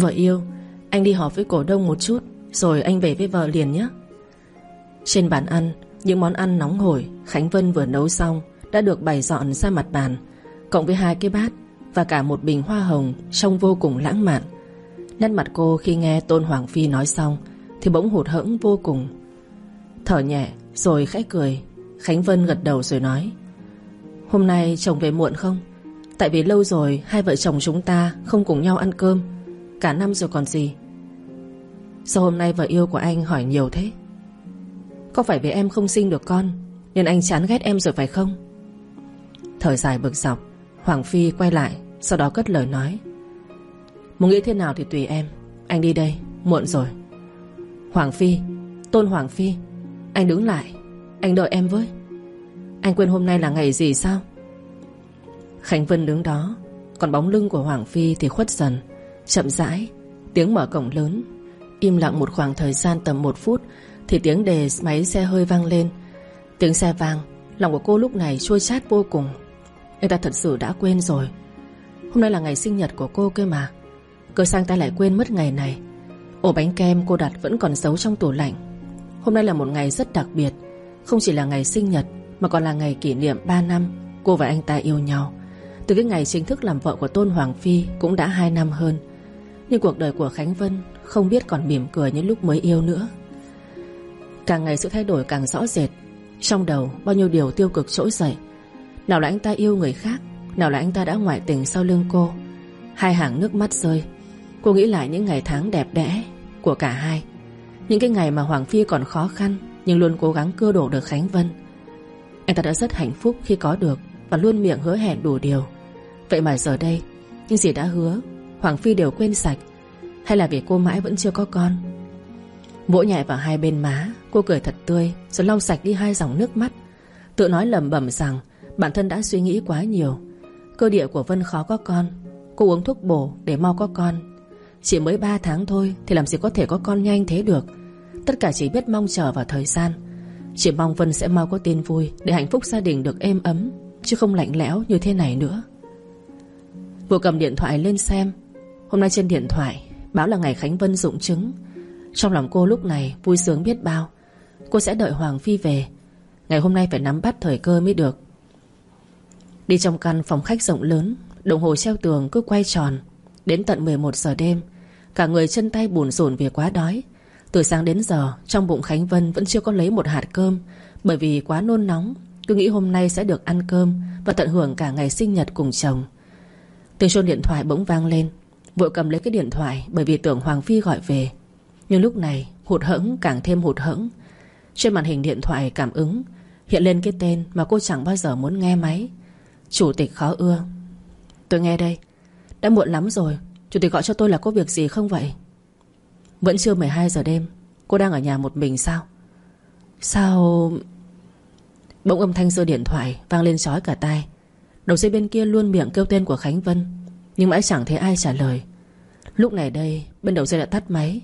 Vợ yêu, Anh đi họp với cổ đông một chút, Rồi anh về với vợ liền nhé. Trên bàn ăn, Những món ăn nóng hổi, Khánh Vân vừa nấu xong Đã được bày dọn ra mặt bàn, Cộng với hai cái bát Và cả một bình hoa hồng Trông vô cùng lãng mạn. Nét mặt cô khi nghe Tôn Hoàng Phi nói xong Thì bỗng hụt hẫng vô cùng. Thở nhẹ, rồi khẽ cười. Khánh Vân gật đầu rồi nói, Hôm nay chồng về muộn không? Tại vì lâu rồi hai vợ chồng chúng ta Không cùng nhau ăn cơm. Cả năm rồi còn gì. Sao hôm nay vợ yêu của anh hỏi nhiều thế? Có phải vì em không sinh được con Nên anh chán ghét em rồi phải không? Thời dài bực dọc Hoàng Phi quay lại Sau đó cất lời nói. Muốn nghĩ thế nào thì tùy em Anh đi đây, muộn rồi. Hoàng Phi, Tôn Hoàng Phi Anh đứng lại Anh đợi em với. Anh quên hôm nay là ngày gì sao? Khánh Vân đứng đó Còn bóng lưng của Hoàng Phi thì khuất dần. Chậm rãi. Tiếng mở cổng lớn. Im lặng một khoảng thời gian tầm một phút, Thì tiếng đề máy xe hơi vang lên. Tiếng xe vang. Lòng của cô lúc này chua chát vô cùng. Người ta thật sự đã quên rồi. Hôm nay là ngày sinh nhật của cô cơ mà. Cơ sang ta lại quên mất ngày này. Ổ bánh kem cô đặt vẫn còn giấu trong tủ lạnh. Hôm nay là một ngày rất đặc biệt. Không chỉ là ngày sinh nhật, Mà còn là ngày kỷ niệm 3 năm Cô và anh ta yêu nhau. Từ cái ngày chính thức làm vợ của Tôn Hoàng Phi Cũng đã 2 năm hơn. Nhưng cuộc đời của Khánh Vân Không biết còn mỉm cười những lúc mới yêu nữa. Càng ngày sự thay đổi càng rõ rệt. Trong đầu, bao nhiêu điều tiêu cực trỗi dậy. Nào là anh ta yêu người khác, Nào là anh ta đã ngoại tình sau lưng cô. Hai hàng nước mắt rơi. Cô nghĩ lại những ngày tháng đẹp đẽ Của cả hai. Những cái ngày mà Hoàng Phi còn khó khăn, Nhưng luôn cố gắng cưa đổ được Khánh Vân. Anh ta đã rất hạnh phúc khi có được Và luôn miệng hứa hẹn đủ điều. Vậy mà giờ đây, Những gì đã hứa Hoàng Phi đều quên sạch. Hay là vì cô mãi vẫn chưa có con? Vỗ nhẹ vào hai bên má, Cô cười thật tươi, Rồi lau sạch đi hai dòng nước mắt. Tự nói lầm bẩm rằng, Bản thân đã suy nghĩ quá nhiều. Cơ địa của Vân khó có con. Cô uống thuốc bổ để mau có con. Chỉ mới 3 tháng thôi Thì làm gì có thể có con nhanh thế được. Tất cả chỉ biết mong chờ vào thời gian. Chỉ mong Vân sẽ mau có tin vui Để hạnh phúc gia đình được êm ấm, Chứ không lạnh lẽo như thế này nữa. Vừa cầm điện thoại lên xem Hôm nay trên điện thoại, Báo là ngày Khánh Vân dụng chứng. Trong lòng cô lúc này vui sướng biết bao. Cô sẽ đợi Hoàng Phi về. Ngày hôm nay phải nắm bắt thời cơ mới được. Đi trong căn phòng khách rộng lớn, Đồng hồ treo tường cứ quay tròn. Đến tận 11 giờ đêm, Cả người chân tay buồn rộn vì quá đói. Từ sáng đến giờ, Trong bụng Khánh Vân vẫn chưa có lấy một hạt cơm, Bởi vì quá nôn nóng, Cứ nghĩ hôm nay sẽ được ăn cơm Và tận hưởng cả ngày sinh nhật cùng chồng. Tiếng chuông điện thoại bỗng vang lên. Vội cầm lấy cái điện thoại, Bởi vì tưởng Hoàng Phi gọi về. Nhưng lúc này, hụt hẫng càng thêm hụt hẫng. Trên màn hình điện thoại cảm ứng, Hiện lên cái tên mà cô chẳng bao giờ muốn nghe máy. Chủ tịch khó ưa. Tôi nghe đây, Đã muộn lắm rồi, Chủ tịch gọi cho tôi là có việc gì không vậy? Vẫn chưa 12 giờ đêm, Cô đang ở nhà một mình sao? Sao Bỗng âm thanh rơi điện thoại Vang lên chói cả tai. Đầu dây bên kia luôn miệng kêu tên của Khánh Vân, Nhưng mãi chẳng thấy ai trả lời. Lúc này đây, Bên đầu dây đã tắt máy.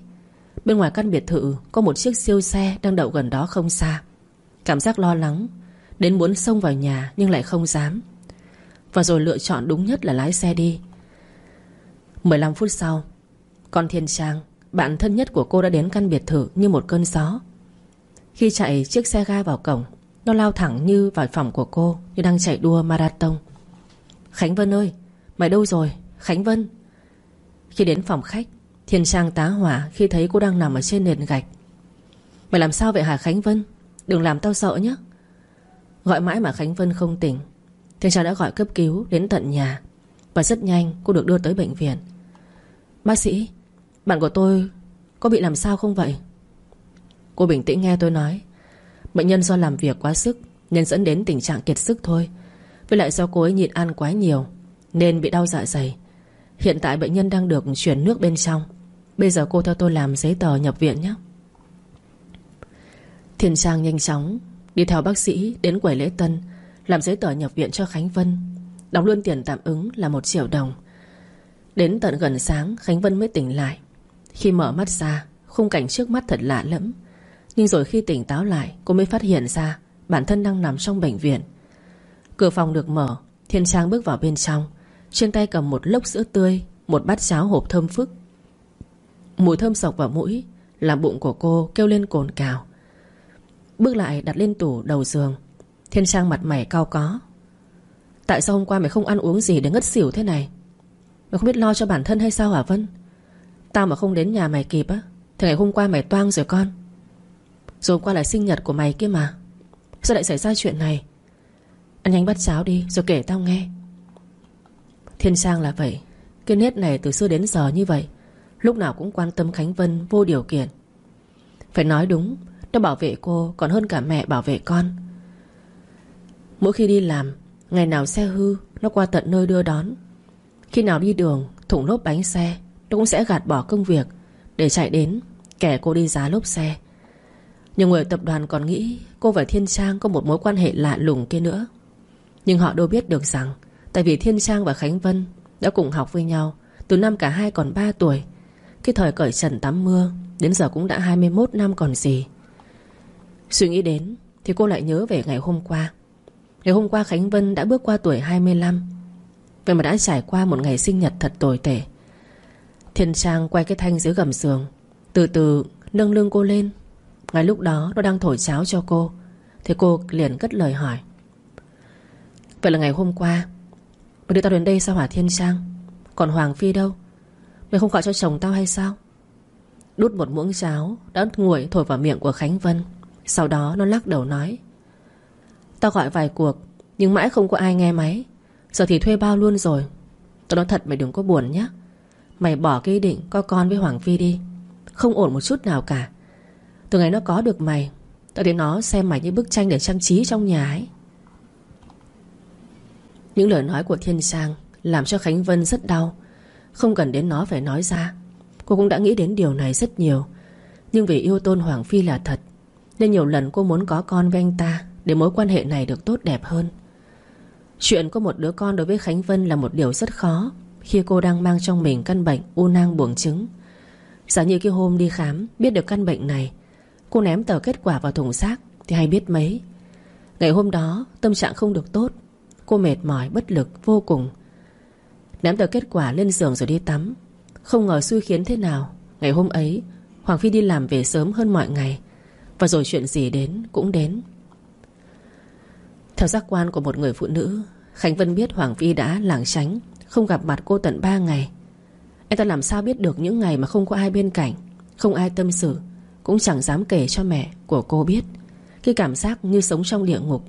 Bên ngoài căn biệt thự Có một chiếc siêu xe đang đậu gần đó không xa. Cảm giác lo lắng, Đến muốn xông vào nhà nhưng lại không dám. Và rồi lựa chọn đúng nhất là lái xe đi. 15 phút sau, Con Thiên Trang, Bạn thân nhất của cô đã đến căn biệt thự như một cơn gió. Khi chạy chiếc xe ga vào cổng, Nó lao thẳng như vào phòng của cô, Như đang chạy đua marathon. Khánh Vân ơi, Mày đâu rồi? Khánh Vân khi đến phòng khách, Thiên Trang tá hỏa khi thấy cô đang nằm ở trên nền gạch. Mày làm sao vậy hả Khánh Vân? Đừng làm tao sợ nhé Gọi mãi mà Khánh Vân không tỉnh, Thiên Trang đã gọi cấp cứu đến tận nhà Và rất nhanh cô được đưa tới bệnh viện. Bác sĩ, Bạn của tôi có bị làm sao không vậy? Cô bình tĩnh nghe tôi nói. Bệnh nhân do làm việc quá sức Nên dẫn đến tình trạng kiệt sức thôi, Với lại do cô ấy nhịn ăn quá nhiều Nên bị đau dạ dày. Hiện tại bệnh nhân đang được chuyển nước bên trong. Bây giờ cô theo tôi làm giấy tờ nhập viện nhé. Thiên Trang nhanh chóng Đi theo bác sĩ đến quầy lễ tân, làm giấy tờ nhập viện cho Khánh Vân. Đóng luôn tiền tạm ứng là một triệu đồng. Đến tận gần sáng, Khánh Vân mới tỉnh lại. Khi mở mắt ra, Khung cảnh trước mắt thật lạ lẫm. Nhưng rồi khi tỉnh táo lại, Cô mới phát hiện ra Bản thân đang nằm trong bệnh viện. Cửa phòng được mở Thiên Trang bước vào bên trong. Trên tay cầm một lốc sữa tươi, Một bát cháo hộp thơm phức. Mùi thơm sộc vào mũi, Làm bụng của cô kêu lên cồn cào. Bước lại đặt lên tủ đầu giường, Thiên Trang mặt mày cao có. Tại sao hôm qua mày không ăn uống gì để ngất xỉu thế này? Mày không biết lo cho bản thân hay sao hả Vân? Tao mà không đến nhà mày kịp á, Thì ngày hôm qua mày toang rồi con. Rồi hôm qua là sinh nhật của mày kia mà, Sao lại xảy ra chuyện này? Ăn nhanh bắt cháo đi, rồi kể tao nghe. Thiên Sang là vậy. Cái nét này từ xưa đến giờ như vậy. Lúc nào cũng quan tâm Khánh Vân vô điều kiện. Phải nói đúng, Nó bảo vệ cô còn hơn cả mẹ bảo vệ con. Mỗi khi đi làm, Ngày nào xe hư, Nó qua tận nơi đưa đón. Khi nào đi đường, Thủng lốp bánh xe, Nó cũng sẽ gạt bỏ công việc. Để chạy đến, Kẻ cô đi giá lốp xe. Nhiều người tập đoàn còn nghĩ Cô và Thiên Trang có một mối quan hệ lạ lùng kia nữa. Nhưng họ đâu biết được rằng Tại vì Thiên Trang và Khánh Vân Đã cùng học với nhau Từ năm cả hai còn 3 tuổi. Cái thời cởi trần tắm mưa, Đến giờ cũng đã 21 năm còn gì. Suy nghĩ đến Thì cô lại nhớ về ngày hôm qua. Ngày hôm qua Khánh Vân đã bước qua tuổi 25 Vậy mà đã trải qua một ngày sinh nhật thật tồi tệ. Thiên Trang quay cái thanh dưới gầm giường, Từ từ nâng lưng cô lên. Ngay lúc đó, nó đang thổi cháo cho cô, Thì cô liền cất lời hỏi. Vậy là ngày hôm qua Mày đưa tao đến đây sao hả Thiên Trang? Còn Hoàng Phi đâu? Mày không gọi cho chồng tao hay sao? Đút một muỗng cháo, Đã nguội thổi vào miệng của Khánh Vân. Sau đó nó lắc đầu nói, Tao gọi vài cuộc, Nhưng mãi không có ai nghe máy. Giờ thì thuê bao luôn rồi. Tao nói thật mày đừng có buồn nhé Mày bỏ cái ý định có con với Hoàng Phi đi. Không ổn một chút nào cả. Từ ngày nó có được mày, Tao đến nó xem mày như bức tranh để trang trí trong nhà ấy. Những lời nói của Thiên Sang Làm cho Khánh Vân rất đau. Không cần đến nó phải nói ra. Cô cũng đã nghĩ đến điều này rất nhiều. Nhưng vì yêu tôn Hoàng Phi là thật, Nên nhiều lần cô muốn có con với anh ta Để mối quan hệ này được tốt đẹp hơn. Chuyện có một đứa con đối với Khánh Vân là một điều rất khó Khi cô đang mang trong mình căn bệnh u nang buồng trứng. Giả như cái hôm đi khám Biết được căn bệnh này, Cô ném tờ kết quả vào thùng xác Thì hay biết mấy. Ngày hôm đó, tâm trạng không được tốt Cô mệt mỏi, bất lực, vô cùng. Ném tờ kết quả lên giường rồi đi tắm. Không ngờ xui khiến thế nào. Ngày hôm ấy, Hoàng Phi đi làm về sớm hơn mọi ngày. Và rồi chuyện gì đến cũng đến. Theo giác quan của một người phụ nữ, Khánh Vân biết Hoàng Phi đã lảng tránh, Không gặp mặt cô tận 3 ngày. Anh ta làm sao biết được những ngày mà không có ai bên cạnh, Không ai tâm sự, Cũng chẳng dám kể cho mẹ của cô biết. Cái cảm giác như sống trong địa ngục,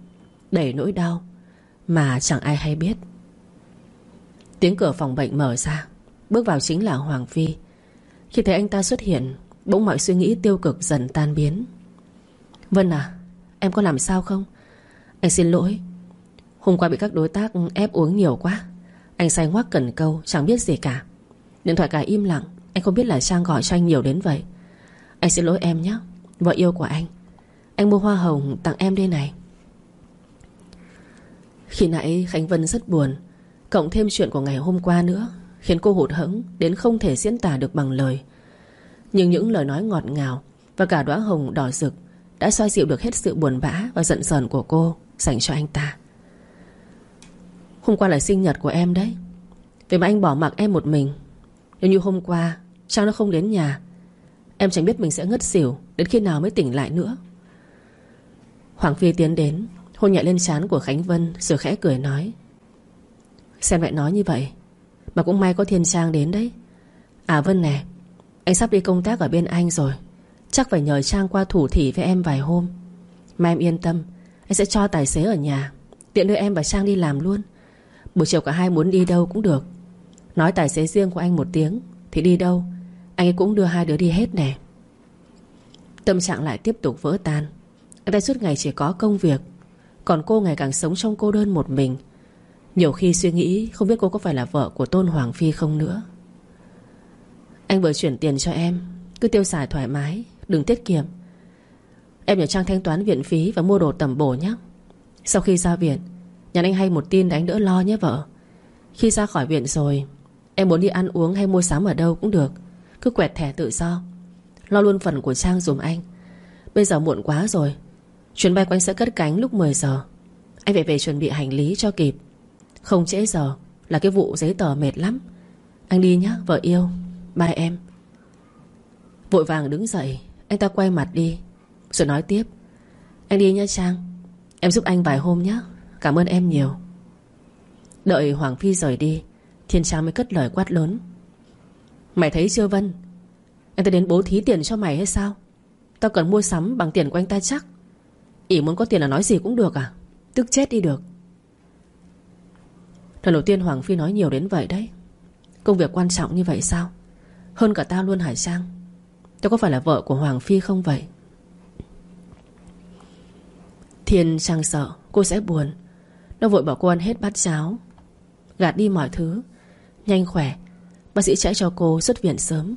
Đầy nỗi đau. Mà chẳng ai hay biết. Tiếng cửa phòng bệnh mở ra. Bước vào chính là Hoàng Phi. Khi thấy anh ta xuất hiện, Bỗng mọi suy nghĩ tiêu cực dần tan biến. Vân à Em có làm sao không? Anh xin lỗi. Hôm qua bị các đối tác ép uống nhiều quá. Anh say ngoắc cần câu, chẳng biết gì cả. Điện thoại cả im lặng, Anh không biết là Trang gọi cho anh nhiều đến vậy. Anh xin lỗi em nhé, Vợ yêu của anh. Anh mua hoa hồng tặng em đây này. Khi nãy Khánh Vân rất buồn, Cộng thêm chuyện của ngày hôm qua nữa, Khiến cô hụt hẫng Đến không thể diễn tả được bằng lời. Nhưng những lời nói ngọt ngào Và cả đóa hồng đỏ rực Đã xoa dịu được hết sự buồn bã và giận sờn của cô, Dành cho anh ta. Hôm qua là sinh nhật của em đấy. Vậy mà anh bỏ mặc em một mình, Nếu như hôm qua Trang nó không đến nhà, Em chẳng biết mình sẽ ngất xỉu Đến khi nào mới tỉnh lại nữa. Hoàng Phi tiến đến Hôn nhẹ lên trán của Khánh Vân, Rồi khẽ cười nói. Xem lại nói như vậy, Mà cũng may có Thiên Trang đến đấy. À Vân nè, Anh sắp đi công tác ở bên anh rồi. Chắc phải nhờ Trang qua thủ thỉ với em vài hôm. Mà em yên tâm, Anh sẽ cho tài xế ở nhà. Tiện đưa em và Trang đi làm luôn. Buổi chiều cả hai muốn đi đâu cũng được. Nói tài xế riêng của anh một tiếng, Thì đi đâu? Anh ấy cũng đưa hai đứa đi hết nè. Tâm trạng lại tiếp tục vỡ tan. Anh ta suốt ngày chỉ có công việc còn cô ngày càng sống trong cô đơn một mình. Nhiều khi suy nghĩ Không biết cô có phải là vợ của Tôn Hoàng Phi không nữa. Anh vừa chuyển tiền cho em, Cứ tiêu xài thoải mái, Đừng tiết kiệm. Em nhờ Trang thanh toán viện phí và mua đồ tầm bổ nhé. Sau khi ra viện, Nhắn anh hay một tin để anh đỡ lo nhé vợ. Khi ra khỏi viện rồi, Em muốn đi ăn uống hay mua sắm ở đâu cũng được, Cứ quẹt thẻ tự do. Lo luôn phần của Trang dùm anh. Bây giờ muộn quá rồi Chuyến bay của anh sẽ cất cánh lúc 10 giờ. Anh phải về chuẩn bị hành lý cho kịp. Không trễ giờ Là cái vụ giấy tờ mệt lắm. Anh đi nhé vợ yêu. Bye em. Vội vàng đứng dậy. Anh ta quay mặt đi, Rồi nói tiếp. Anh đi nha Trang. Em giúp anh vài hôm nhé Cảm ơn em nhiều. Đợi Hoàng Phi rời đi, Thiên Trang mới cất lời quát lớn. Mày thấy chưa Vân? Anh ta đến bố thí tiền cho mày hay sao? Tao cần mua sắm bằng tiền của anh ta chắc ỉ muốn có tiền là nói gì cũng được à? Tức chết đi được. Lần đầu tiên Hoàng Phi nói nhiều đến vậy đấy. Công việc quan trọng như vậy sao? Hơn cả tao luôn Hải Trang Tao có phải là vợ của Hoàng Phi không vậy? Thiên Trang sợ, cô sẽ buồn. Nó vội bảo cô ăn hết bát cháo. Gạt đi mọi thứ. Nhanh khỏe. Bác sĩ chạy cho cô xuất viện sớm.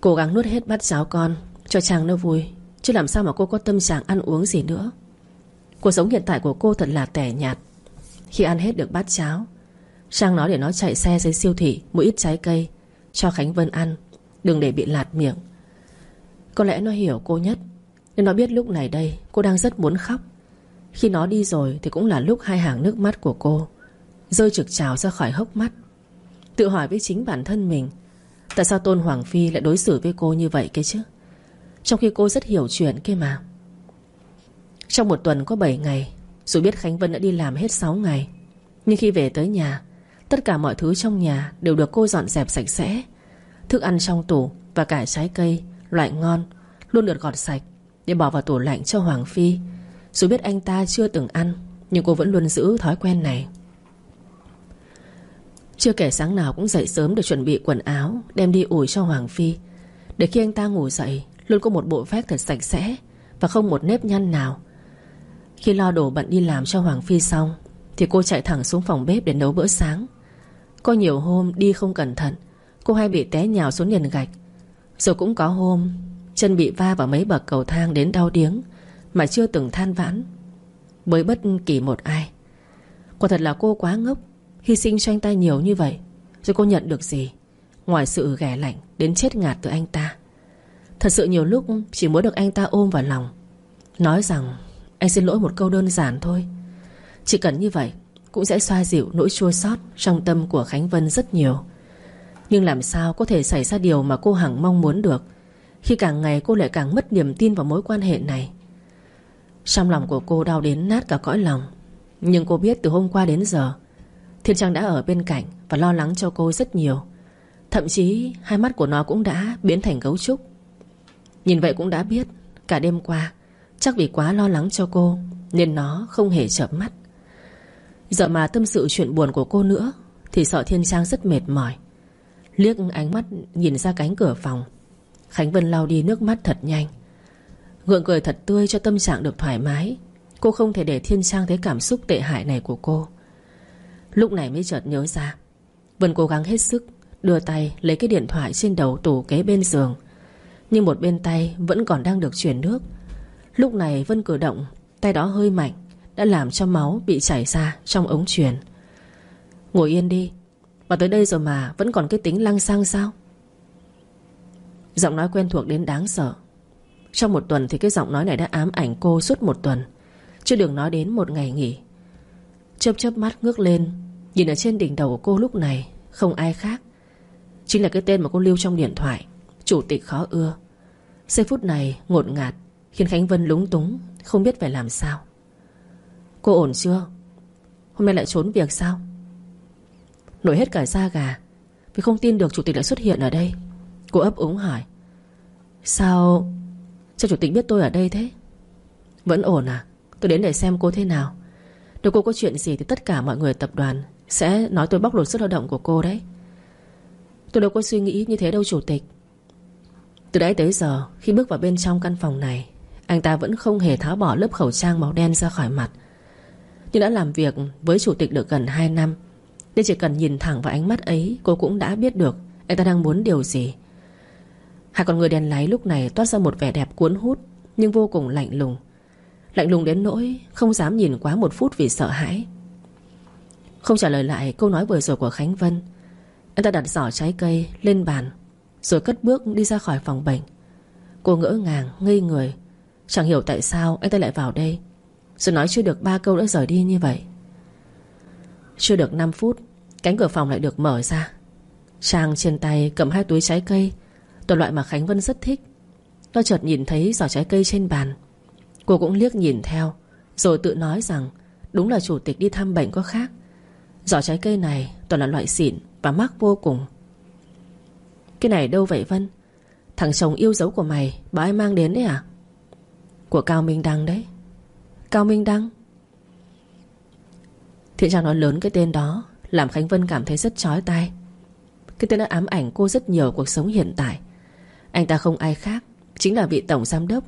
Cố gắng nuốt hết bát cháo con, Cho Trang nó vui. Chứ làm sao mà cô có tâm trạng ăn uống gì nữa? Cuộc sống hiện tại của cô thật là tẻ nhạt. Khi ăn hết được bát cháo, Trang nói để nó chạy xe dưới siêu thị Mua ít trái cây Cho Khánh Vân ăn, Đừng để bị lạt miệng. Có lẽ nó hiểu cô nhất Nên nó biết lúc này đây cô đang rất muốn khóc. Khi nó đi rồi thì cũng là lúc hai hàng nước mắt của cô Rơi trực trào ra khỏi hốc mắt. Tự hỏi với chính bản thân mình, Tại sao Tôn Hoàng Phi lại đối xử với cô như vậy kia chứ? Trong khi cô rất hiểu chuyện kia mà. Trong một tuần có 7 ngày, Dù biết Khánh Vân đã đi làm hết 6 ngày, Nhưng khi về tới nhà, Tất cả mọi thứ trong nhà Đều được cô dọn dẹp sạch sẽ. Thức ăn trong tủ và cả trái cây, Loại ngon, Luôn được gọt sạch Để bỏ vào tủ lạnh cho Hoàng Phi. Dù biết anh ta chưa từng ăn, Nhưng cô vẫn luôn giữ thói quen này. Chưa kể sáng nào cũng dậy sớm để chuẩn bị quần áo, Đem đi ủi cho Hoàng Phi. Để khi anh ta ngủ dậy Luôn có một bộ vest thật sạch sẽ Và không một nếp nhăn nào. Khi lo đổ bận đi làm cho Hoàng Phi xong, Thì cô chạy thẳng xuống phòng bếp để nấu bữa sáng. Có nhiều hôm đi không cẩn thận, Cô hay bị té nhào xuống nền gạch. Rồi cũng có hôm, Chân bị va vào mấy bậc cầu thang đến đau điếng Mà chưa từng than vãn Với bất kỳ một ai. Quả thật là cô quá ngốc, Hy sinh cho anh ta nhiều như vậy, Rồi cô nhận được gì? Ngoài sự ghẻ lạnh đến chết ngạt từ anh ta. Thật sự nhiều lúc Chỉ muốn được anh ta ôm vào lòng. Nói rằng anh xin lỗi một câu đơn giản thôi. Chỉ cần như vậy, Cũng sẽ xoa dịu nỗi chua xót Trong tâm của Khánh Vân rất nhiều. Nhưng làm sao có thể xảy ra điều Mà cô Hằng mong muốn được, Khi càng ngày cô lại càng mất niềm tin vào mối quan hệ này? Trong lòng của cô đau đến nát cả cõi lòng. Nhưng cô biết từ hôm qua đến giờ, Thiên Trang đã ở bên cạnh Và lo lắng cho cô rất nhiều. Thậm chí, hai mắt của nó cũng đã biến thành gấu trúc. Nhìn vậy cũng đã biết, Cả đêm qua, Chắc vì quá lo lắng cho cô, Nên nó không hề chợp mắt. Giờ mà tâm sự chuyện buồn của cô nữa, Thì sợ Thiên Trang rất mệt mỏi. Liếc ánh mắt nhìn ra cánh cửa phòng, Khánh Vân lau đi nước mắt thật nhanh. Gượng cười thật tươi cho tâm trạng được thoải mái, Cô không thể để Thiên Trang thấy cảm xúc tệ hại này của cô. Lúc này mới chợt nhớ ra, Vân cố gắng hết sức, Đưa tay lấy cái điện thoại trên đầu tủ kế bên giường. Nhưng một bên tay Vẫn còn đang được chuyển nước. Lúc này Vân cử động, Tay đó hơi mạnh, Đã làm cho máu bị chảy ra trong ống truyền. Ngồi yên đi, mà tới đây rồi mà vẫn còn cái tính lăng xăng sao? Giọng nói quen thuộc đến đáng sợ. Trong một tuần thì cái giọng nói này đã ám ảnh cô suốt một tuần, Chứ đừng nói đến một ngày nghỉ. Chớp chớp mắt ngước lên, Nhìn ở trên đỉnh đầu của cô lúc này, Không ai khác. Chính là cái tên mà cô lưu trong điện thoại. Chủ tịch khó ưa. Giây phút này ngột ngạt, Khiến Khánh Vân lúng túng, Không biết phải làm sao. Cô ổn chưa? Hôm nay lại trốn việc sao? Nổi hết cả da gà, Vì không tin được chủ tịch lại xuất hiện ở đây. Cô ấp úng hỏi, Sao Sao chủ tịch biết tôi ở đây thế? Vẫn ổn à? Tôi đến để xem cô thế nào. Nếu cô có chuyện gì thì tất cả mọi người tập đoàn sẽ nói tôi bóc lột sức lao động của cô đấy. Tôi đâu có suy nghĩ như thế đâu, chủ tịch. Từ đấy tới giờ, Khi bước vào bên trong căn phòng này, Anh ta vẫn không hề tháo bỏ lớp khẩu trang màu đen ra khỏi mặt. Nhưng đã làm việc với chủ tịch được gần 2 năm, Nên chỉ cần nhìn thẳng vào ánh mắt ấy, Cô cũng đã biết được Anh ta đang muốn điều gì. Hai con người đèn láy lúc này toát ra một vẻ đẹp cuốn hút, Nhưng vô cùng lạnh lùng. Lạnh lùng đến nỗi Không dám nhìn quá một phút vì sợ hãi. Không trả lời lại câu nói vừa rồi của Khánh Vân, Anh ta đặt giỏ trái cây lên bàn rồi cất bước đi ra khỏi phòng bệnh. Cô ngỡ ngàng, ngây người. Chẳng hiểu tại sao anh ta lại vào đây. Rồi nói chưa được ba câu đã rời đi như vậy. Chưa được 5 phút Cánh cửa phòng lại được mở ra. Trang trên tay cầm hai túi trái cây ตัว loại mà Khánh Vân rất thích. Nó chợt nhìn thấy giỏ trái cây trên bàn. Cô cũng liếc nhìn theo Rồi tự nói rằng Đúng là chủ tịch đi thăm bệnh có khác. Giỏ trái cây này toàn là loại xịn Và mắc vô cùng. Cái này đâu vậy Vân? Thằng chồng yêu dấu của mày, Bà ai mang đến đấy à? Của Cao Minh Đăng đấy. Cao Minh Đăng. Thiện Trang nói lớn cái tên đó, Làm Khánh Vân cảm thấy rất chói tai. Cái tên đã ám ảnh cô rất nhiều cuộc sống hiện tại. Anh ta không ai khác, Chính là vị tổng giám đốc,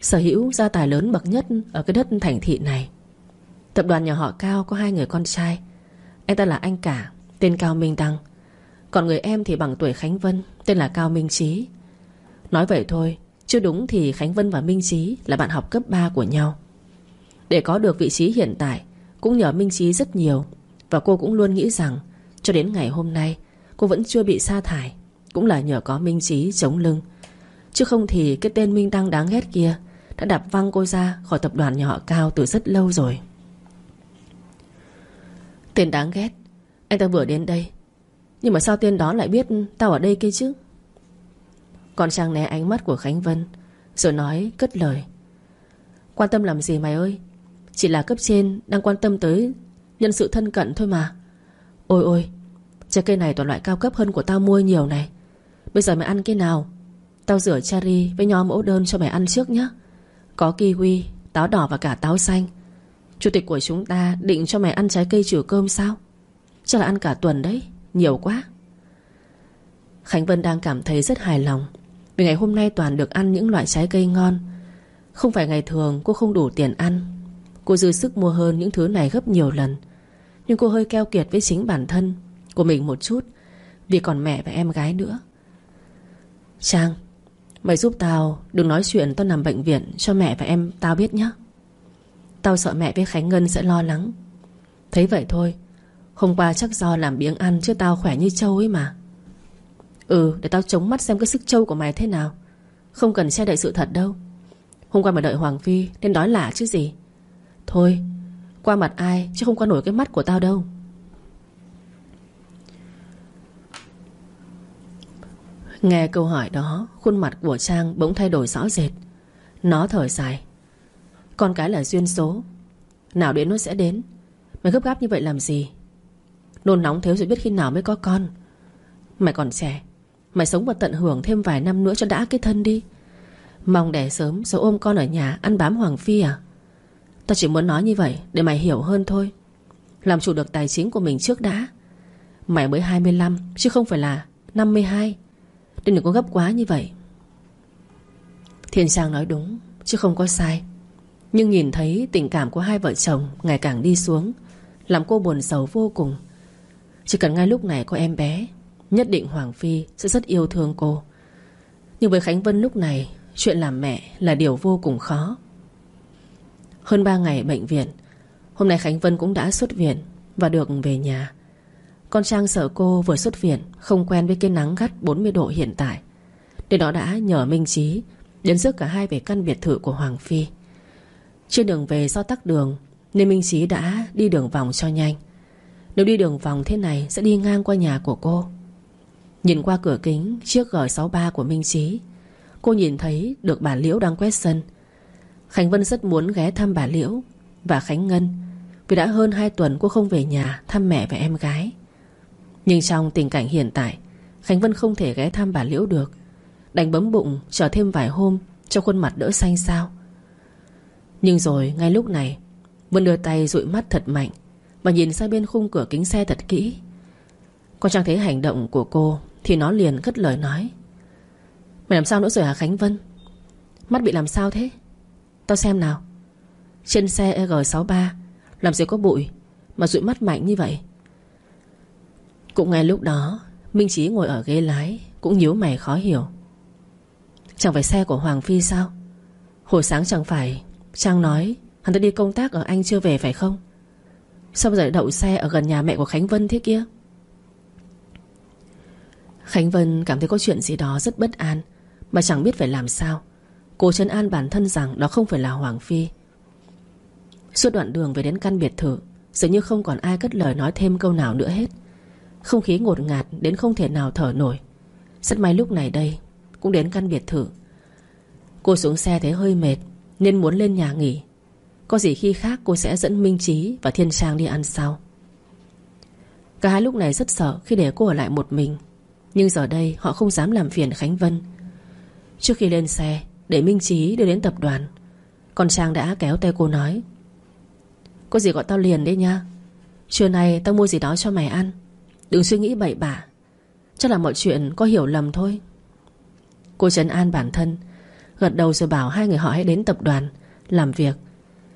Sở hữu gia tài lớn bậc nhất Ở cái đất thành thị này. Tập đoàn nhà họ Cao có hai người con trai. Anh ta là anh cả, Tên Cao Minh Đăng. Còn người em thì bằng tuổi Khánh Vân, Tên là Cao Minh Trí. Nói vậy thôi Chứ đúng thì Khánh Vân và Minh Trí Là bạn học cấp 3 của nhau. Để có được vị trí hiện tại, Cũng nhờ Minh Trí rất nhiều. Và cô cũng luôn nghĩ rằng, Cho đến ngày hôm nay, Cô vẫn chưa bị sa thải, Cũng là nhờ có Minh Trí chống lưng. Chứ không thì cái tên Minh Đăng đáng ghét kia Đã đạp văng cô ra khỏi tập đoàn nhà họ Cao từ rất lâu rồi. Tên đáng ghét, Anh ta vừa đến đây nhưng mà sao tên đó lại biết tao ở đây kia chứ? Con Trang né ánh mắt của Khánh Vân Rồi nói cất lời. Quan tâm làm gì mày ơi? Chỉ là cấp trên đang quan tâm tới Nhân sự thân cận thôi mà. Ôi ôi Trái cây này toàn loại cao cấp hơn của tao mua nhiều này. Bây giờ mày ăn cái nào? Tao rửa cherry với nho mẫu đơn cho mày ăn trước nhé Có kiwi, táo đỏ và cả táo xanh. Chủ tịch của chúng ta định cho mày ăn trái cây trừ cơm sao? Chắc là ăn cả tuần đấy. Nhiều quá. Khánh Vân đang cảm thấy rất hài lòng Vì ngày hôm nay Toàn được ăn những loại trái cây ngon. Không phải ngày thường cô không đủ tiền ăn. Cô dư sức mua hơn những thứ này gấp nhiều lần. Nhưng cô hơi keo kiệt với chính bản thân Của mình một chút Vì còn mẹ và em gái nữa. Trang, Mày giúp tao đừng nói chuyện tao nằm bệnh viện Cho mẹ và em tao biết nhé Tao sợ mẹ với Khánh Ngân sẽ lo lắng. Thấy vậy thôi Hôm qua chắc do làm biếng ăn Chứ tao khỏe như trâu ấy mà. Ừ để tao chống mắt xem cái sức trâu của mày thế nào. Không cần che đậy sự thật đâu. Hôm qua mà đợi Hoàng Phi Nên đói lạ chứ gì. Thôi, qua mặt ai chứ không qua nổi cái mắt của tao đâu. Nghe câu hỏi đó, Khuôn mặt của Trang bỗng thay đổi rõ rệt. Nó thở dài. Con cái là duyên số. Nào đến nó sẽ đến. Mày gấp gáp như vậy làm gì? Nôn nóng thiếu rồi biết khi nào mới có con. Mày còn trẻ, Mày sống và tận hưởng thêm vài năm nữa cho đã cái thân đi. Mong đẻ sớm rồi ôm con ở nhà Ăn bám Hoàng Phi à? Tao chỉ muốn nói như vậy để mày hiểu hơn thôi. Làm chủ được tài chính của mình trước đã. Mày mới 25 Chứ không phải là 52 Đừng đừng có gấp quá như vậy. Thiên Trang nói đúng, Chứ không có sai. Nhưng nhìn thấy tình cảm của hai vợ chồng Ngày càng đi xuống, Làm cô buồn sầu vô cùng. Chỉ cần ngay lúc này có em bé, Nhất định Hoàng Phi sẽ rất yêu thương cô. Nhưng với Khánh Vân lúc này, Chuyện làm mẹ là điều vô cùng khó. Hơn 3 ngày bệnh viện, Hôm nay Khánh Vân cũng đã xuất viện Và được về nhà. Con Trang sợ cô vừa xuất viện Không quen với cái nắng gắt 40 độ hiện tại. Nên nó đã nhờ Minh Trí Đến giúp cả hai về căn biệt thự của Hoàng Phi. Trên đường về do tắc đường, Nên Minh Trí đã đi đường vòng cho nhanh. Nếu đi đường vòng thế này, Sẽ đi ngang qua nhà của cô. Nhìn qua cửa kính, Chiếc G63 của Minh Trí Cô nhìn thấy được bà Liễu đang quét sân. Khánh Vân rất muốn ghé thăm bà Liễu Và Khánh Ngân, Vì đã hơn 2 tuần cô không về nhà Thăm mẹ và em gái. Nhưng trong tình cảnh hiện tại, Khánh Vân không thể ghé thăm bà Liễu được. Đành bấm bụng chờ thêm vài hôm Cho khuôn mặt đỡ xanh sao Nhưng rồi, ngay lúc này Vân đưa tay dụi mắt thật mạnh và nhìn sang bên khung cửa kính xe thật kỹ. Con Trang thấy hành động của cô Thì nó liền cất lời nói. Mày làm sao nữa rồi hả Khánh Vân? Mắt bị làm sao thế? Tao xem nào. Trên xe EG63 Làm gì có bụi Mà dụi mắt mạnh như vậy. Cũng ngay lúc đó, Minh Chí ngồi ở ghế lái Cũng nhíu mày khó hiểu. Chẳng phải xe của Hoàng Phi sao? Hồi sáng chẳng phải, Trang nói Hắn ta đi công tác ở Anh chưa về phải không? Sao giờ đậu xe ở gần nhà mẹ của Khánh Vân thế kia? Khánh Vân cảm thấy có chuyện gì đó rất bất an, Mà chẳng biết phải làm sao. Cô trấn an bản thân rằng đó không phải là Hoàng Phi. Suốt đoạn đường về đến căn biệt thự, Dường như không còn ai cất lời nói thêm câu nào nữa hết. Không khí ngột ngạt đến không thể nào thở nổi. Rất may lúc này đây cũng đến căn biệt thự. Cô xuống xe thấy hơi mệt, Nên muốn lên nhà nghỉ. Có gì khi khác cô sẽ dẫn Minh Trí Và Thiên Trang đi ăn sau. Cả hai lúc này rất sợ khi để cô ở lại một mình. Nhưng giờ đây họ không dám làm phiền Khánh Vân. Trước khi lên xe, Để Minh Trí đưa đến tập đoàn Con Trang đã kéo tay cô nói, Có gì gọi tao liền đấy nha. Trưa nay tao mua gì đó cho mày ăn. Đừng suy nghĩ bậy bạ. Chắc là mọi chuyện có hiểu lầm thôi. Cô trấn an bản thân, Gật đầu rồi bảo hai người họ hãy đến tập đoàn, Làm việc.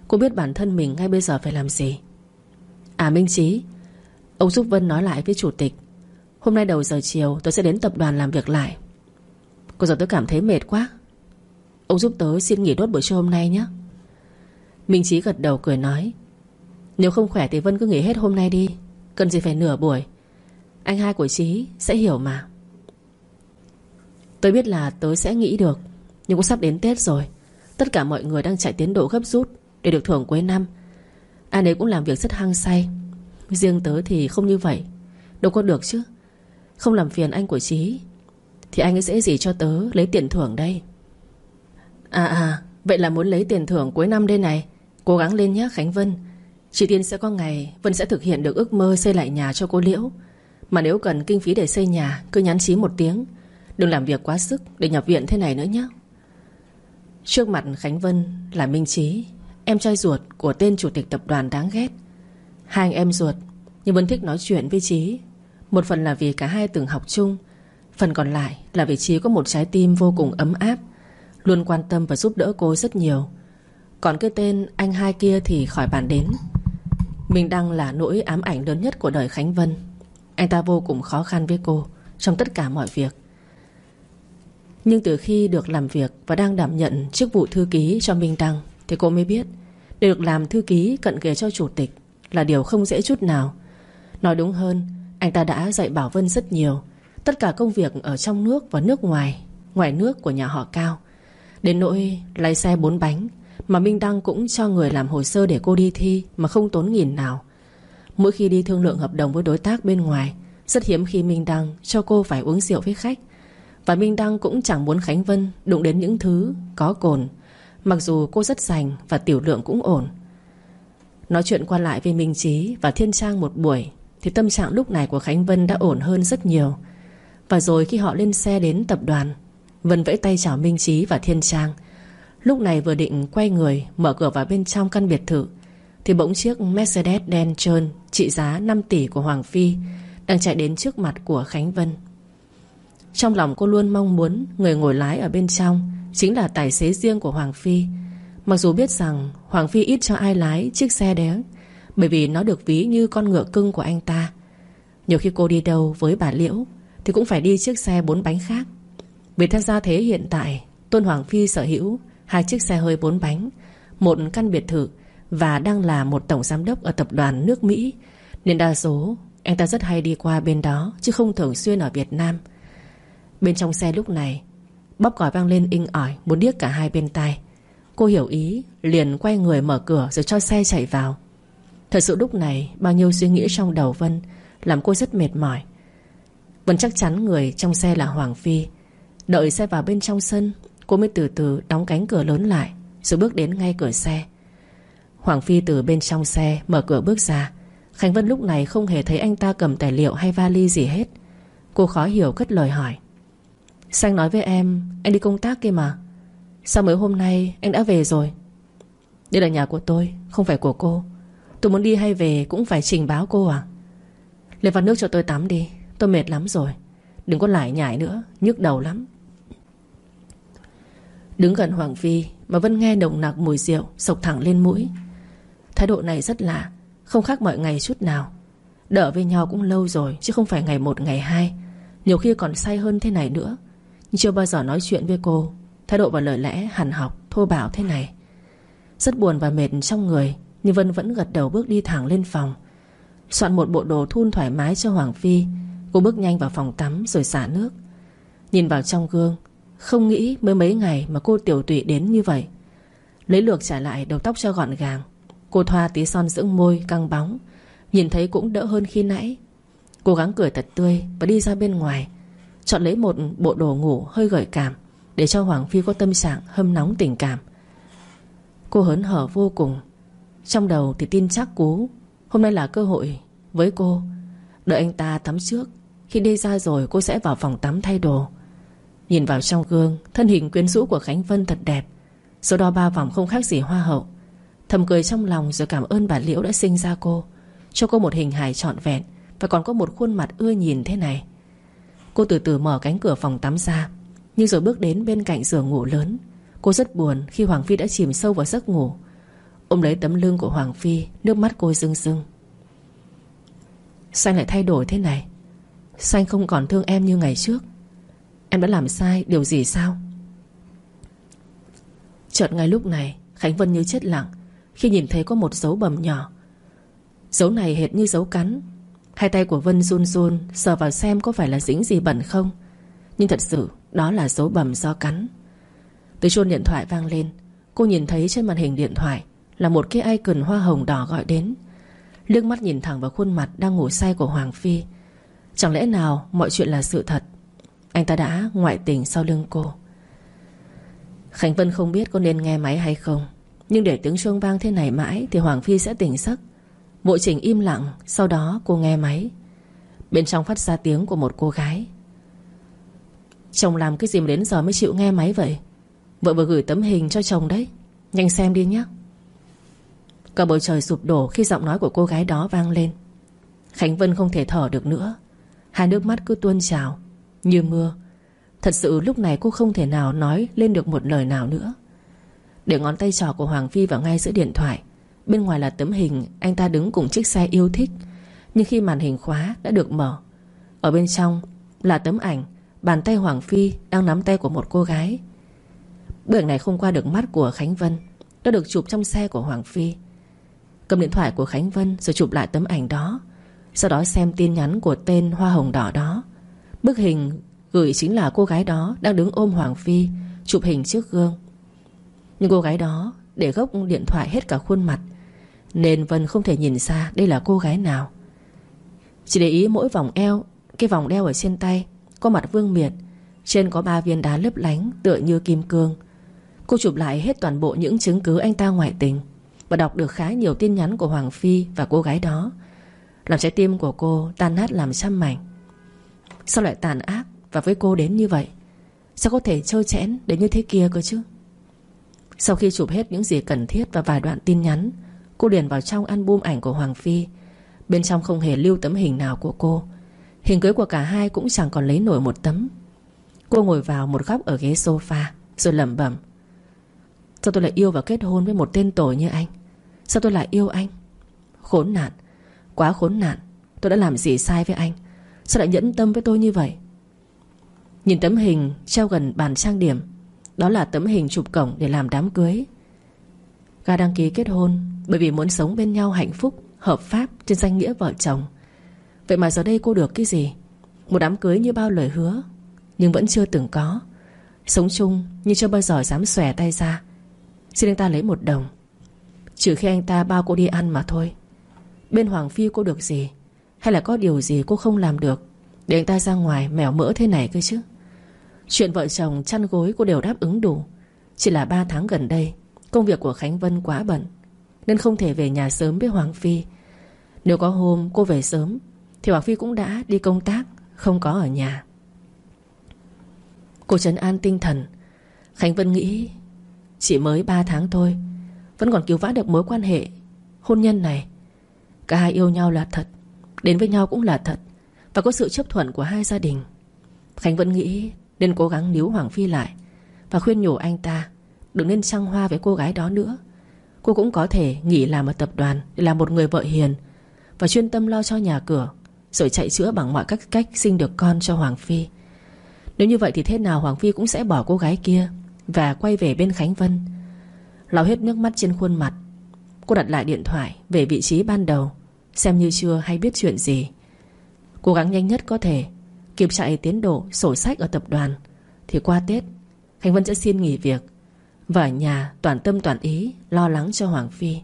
Cô biết bản thân mình ngay bây giờ phải làm gì. À Minh Trí Ông giúp Vân nói lại với chủ tịch, Hôm nay đầu giờ chiều tôi sẽ đến tập đoàn làm việc lại. Cô giờ tôi cảm thấy mệt quá. Ông giúp tớ xin nghỉ đốt buổi trưa hôm nay nhé. Minh Trí gật đầu cười nói, Nếu không khỏe thì Vân cứ nghỉ hết hôm nay đi, Cần gì phải nửa buổi. Anh hai của chí sẽ hiểu mà. Tôi biết là tớ sẽ nghĩ được, Nhưng cũng sắp đến Tết rồi, Tất cả mọi người đang chạy tiến độ gấp rút. Để được thưởng cuối năm. Anh ấy cũng làm việc rất hăng say. Riêng tớ thì không như vậy. Đâu có được chứ. Không làm phiền anh của Trí Thì anh ấy sẽ gì cho tớ lấy tiền thưởng đây? À à Vậy là muốn lấy tiền thưởng cuối năm đây này. Cố gắng lên nhé Khánh Vân. Chị Tiên sẽ có ngày Vân sẽ thực hiện được ước mơ xây lại nhà cho cô Liễu. Mà nếu cần kinh phí để xây nhà, Cứ nhắn chí một tiếng. Đừng làm việc quá sức để nhập viện thế này nữa nhé Trước mặt Khánh Vân là Minh Trí Em trai ruột của tên chủ tịch tập đoàn đáng ghét. Hai anh em ruột, Nhưng vẫn thích nói chuyện với Trí Một phần là vì cả hai từng học chung, Phần còn lại là vì Trí có một trái tim vô cùng ấm áp, Luôn quan tâm và giúp đỡ cô rất nhiều. Còn cái tên anh hai kia thì khỏi bàn đến. Mình đang là nỗi ám ảnh lớn nhất của đời Khánh Vân. Anh ta vô cùng khó khăn với cô Trong tất cả mọi việc. Nhưng từ khi được làm việc Và đang đảm nhận chức vụ thư ký cho Minh Đăng thì cô mới biết Để được làm thư ký cận kề cho chủ tịch Là điều không dễ chút nào. Nói đúng hơn, Anh ta đã dạy Bảo Vân rất nhiều. Tất cả công việc ở trong nước và nước ngoài Ngoài nước của nhà họ Cao. Đến nỗi lái xe bốn bánh, Mà Minh Đăng cũng cho người làm hồ sơ để cô đi thi Mà không tốn nghìn nào. Mỗi khi đi thương lượng hợp đồng với đối tác bên ngoài, Rất hiếm khi Minh Đăng cho cô phải uống rượu với khách. Và Minh Đăng cũng chẳng muốn Khánh Vân đụng đến những thứ có cồn. Mặc dù cô rất rành và tiểu lượng cũng ổn. Nói chuyện qua lại với Minh Trí và Thiên Trang một buổi, Thì tâm trạng lúc này của Khánh Vân đã ổn hơn rất nhiều. Và rồi khi họ lên xe đến tập đoàn, Vân vẫy tay chào Minh Trí và Thiên Trang. Lúc này vừa định quay người Mở cửa vào bên trong căn biệt thự, Thì bỗng chiếc Mercedes đen trơn Trị giá 5 tỷ của Hoàng Phi Đang chạy đến trước mặt của Khánh Vân. Trong lòng cô luôn mong muốn Người ngồi lái ở bên trong Chính là tài xế riêng của Hoàng Phi. Mặc dù biết rằng Hoàng Phi ít cho ai lái chiếc xe đấy, Bởi vì nó được ví như con ngựa cưng của anh ta. Nhiều khi cô đi đâu với bà Liễu Thì cũng phải đi chiếc xe bốn bánh khác. Vì theo gia thế hiện tại, Tôn Hoàng Phi sở hữu Hai chiếc xe hơi bốn bánh, Một căn biệt thự Và đang là một tổng giám đốc ở tập đoàn nước Mỹ. Nên đa số, Anh ta rất hay đi qua bên đó Chứ không thường xuyên ở Việt Nam. Bên trong xe lúc này Bóp còi vang lên inh ỏi, Muốn điếc cả hai bên tai. Cô hiểu ý, Liền quay người mở cửa rồi cho xe chạy vào. Thật sự lúc này, Bao nhiêu suy nghĩ trong đầu Vân Làm cô rất mệt mỏi. Vân chắc chắn người trong xe là Hoàng Phi. Đợi xe vào bên trong sân, Cô mới từ từ đóng cánh cửa lớn lại, Rồi bước đến ngay cửa xe. Hoàng Phi từ bên trong xe Mở cửa bước ra. Khánh Vân lúc này không hề thấy anh ta cầm tài liệu hay vali gì hết. Cô khó hiểu cất lời hỏi. Xanh nói với em Anh đi công tác kia mà. Sao mới hôm nay anh đã về rồi. Đây là nhà của tôi, Không phải của cô. Tôi muốn đi hay về cũng phải trình báo cô à. Lên vào nước cho tôi tắm đi, Tôi mệt lắm rồi. Đừng có lải nhải nữa, Nhức đầu lắm. Đứng gần Hoàng Phi Mà vẫn nghe nồng nặc mùi rượu Sộc thẳng lên mũi. Thái độ này rất lạ, Không khác mọi ngày chút nào. Đỡ với nhau cũng lâu rồi, Chứ không phải ngày một, ngày hai. Nhiều khi còn say hơn thế này nữa. Nhưng chưa bao giờ nói chuyện với cô. Thái độ và lời lẽ hằn học, Thô bạo thế này. Rất buồn và mệt trong người, Nhưng Vân vẫn gật đầu bước đi thẳng lên phòng. Soạn một bộ đồ thun thoải mái cho Hoàng Phi. Cô bước nhanh vào phòng tắm rồi xả nước. Nhìn vào trong gương, Không nghĩ mới mấy ngày mà cô tiểu tụy đến như vậy. Lấy lược trả lại đầu tóc cho gọn gàng. Cô thoa tí son dưỡng môi, căng bóng. Nhìn thấy cũng đỡ hơn khi nãy. Cố gắng cười thật tươi Và đi ra bên ngoài. Chọn lấy một bộ đồ ngủ hơi gợi cảm Để cho Hoàng Phi có tâm trạng hâm nóng tình cảm. Cô hớn hở vô cùng. Trong đầu thì tin chắc cú, Hôm nay là cơ hội với cô. Đợi anh ta tắm trước, Khi đi ra rồi cô sẽ vào phòng tắm thay đồ. Nhìn vào trong gương, Thân hình quyến rũ của Khánh Vân thật đẹp. Số đo ba vòng không khác gì hoa hậu. Thầm cười trong lòng rồi cảm ơn bà Liễu đã sinh ra cô. Cho cô một hình hài trọn vẹn Và còn có một khuôn mặt ưa nhìn thế này. Cô từ từ mở cánh cửa phòng tắm ra. Nhưng rồi bước đến bên cạnh giường ngủ lớn. Cô rất buồn khi Hoàng Phi đã chìm sâu vào giấc ngủ. Ôm lấy tấm lưng của Hoàng Phi, Nước mắt cô rưng rưng. Sao lại thay đổi thế này. Sao không còn thương em như ngày trước. Em đã làm sai, điều gì sao? Chợt ngay lúc này, Khánh Vân như chết lặng Khi nhìn thấy có một dấu bầm nhỏ. Dấu này hệt như dấu cắn Hai tay của Vân run run, Sờ vào xem có phải là dính gì bẩn không. Nhưng thật sự, đó là dấu bầm do cắn. Từ chuông điện thoại vang lên, Cô nhìn thấy trên màn hình điện thoại Là một cái icon hoa hồng đỏ gọi đến. Liếc mắt nhìn thẳng vào khuôn mặt Đang ngủ say của Hoàng Phi. Chẳng lẽ nào mọi chuyện là sự thật? Anh ta đã ngoại tình sau lưng cô. Khánh Vân không biết có nên nghe máy hay không, Nhưng để tiếng chuông vang thế này mãi Thì Hoàng Phi sẽ tỉnh giấc. Mộ trình im lặng, Sau đó cô nghe máy. Bên trong phát ra tiếng của một cô gái. Chồng làm cái gì mà đến giờ mới chịu nghe máy vậy? Vợ vừa gửi tấm hình cho chồng đấy. Nhanh xem đi nhé. Cả bầu trời sụp đổ khi giọng nói của cô gái đó vang lên. Khánh Vân không thể thở được nữa. Hai nước mắt cứ tuôn trào, Như mưa. Thật sự lúc này cô không thể nào nói lên được một lời nào nữa. Để ngón tay trò của Hoàng Phi vào ngay giữa điện thoại Bên ngoài là tấm hình, Anh ta đứng cùng chiếc xe yêu thích. Nhưng khi màn hình khóa đã được mở, Ở bên trong là tấm ảnh Bàn tay Hoàng Phi đang nắm tay của một cô gái. Bức ảnh này không qua được mắt của Khánh Vân, Đã được chụp trong xe của Hoàng Phi. Cầm điện thoại của Khánh Vân Rồi chụp lại tấm ảnh đó, Sau đó xem tin nhắn của tên Hoa Hồng Đỏ đó. Bức hình gửi chính là cô gái đó Đang đứng ôm Hoàng Phi, Chụp hình trước gương. Nhưng cô gái đó để gốc điện thoại hết cả khuôn mặt nên Vân không thể nhìn ra Đây là cô gái nào. Chỉ để ý mỗi vòng eo, Cái vòng đeo ở trên tay, Có mặt vương miệt Trên có ba viên đá lấp lánh, tựa như kim cương. Cô chụp lại hết toàn bộ những chứng cứ anh ta ngoại tình Và đọc được khá nhiều tin nhắn của Hoàng Phi Và cô gái đó. Làm trái tim của cô tan nát làm trăm mảnh. Sao lại tàn ác Và với cô đến như vậy? Sao có thể trơ chẽn đến như thế kia cơ chứ? Sau khi chụp hết những gì cần thiết Và vài đoạn tin nhắn Cô điền vào trong album ảnh của Hoàng Phi. Bên trong không hề lưu tấm hình nào của cô. Hình cưới của cả hai cũng chẳng còn lấy nổi một tấm. Cô ngồi vào một góc ở ghế sofa, Rồi lẩm bẩm. Sao tôi lại yêu và kết hôn với một tên tội như anh? Sao tôi lại yêu anh? Khốn nạn, Quá khốn nạn. Tôi đã làm gì sai với anh? Sao lại nhẫn tâm với tôi như vậy? Nhìn tấm hình treo gần bàn trang điểm, Đó là tấm hình chụp cổng để làm đám cưới. Ga đăng ký kết hôn. Bởi vì muốn sống bên nhau hạnh phúc, Hợp pháp trên danh nghĩa vợ chồng. Vậy mà giờ đây cô được cái gì? Một đám cưới như bao lời hứa, Nhưng vẫn chưa từng có. Sống chung nhưng chưa bao giờ dám xòe tay ra. Xin anh ta lấy một đồng. Trừ khi anh ta bao cô đi ăn mà thôi. Bên Hoàng Phi cô được gì? Hay là có điều gì cô không làm được Để anh ta ra ngoài mèo mỡ thế này cơ chứ? Chuyện vợ chồng chăn gối cô đều đáp ứng đủ. Chỉ là 3 tháng gần đây, Công việc của Khánh Vân quá bận. Nên không thể về nhà sớm với Hoàng Phi. Nếu có hôm cô về sớm, Thì Hoàng Phi cũng đã đi công tác, Không có ở nhà. Cô trấn an tinh thần. Khánh Vân nghĩ, Chỉ mới 3 tháng thôi, Vẫn còn cứu vãn được mối quan hệ Hôn nhân này. Cả hai yêu nhau là thật, Đến với nhau cũng là thật, Và có sự chấp thuận của hai gia đình. Khánh vẫn nghĩ nên cố gắng níu Hoàng Phi lại Và khuyên nhủ anh ta Đừng nên trăng hoa với cô gái đó nữa. Cô cũng có thể nghỉ làm ở tập đoàn Để làm một người vợ hiền, Và chuyên tâm lo cho nhà cửa, Rồi chạy chữa bằng mọi các cách sinh được con cho Hoàng Phi. Nếu như vậy thì thế nào Hoàng Phi cũng sẽ bỏ cô gái kia Và quay về bên Khánh Vân. Lau hết nước mắt trên khuôn mặt, Cô đặt lại điện thoại Về vị trí ban đầu, Xem như chưa hay biết chuyện gì. Cố gắng nhanh nhất có thể, Kịp chạy tiến độ sổ sách ở tập đoàn, Thì qua Tết, Khánh Vân sẽ xin nghỉ việc. Và ở nhà, toàn tâm toàn ý, Lo lắng cho Hoàng Phi.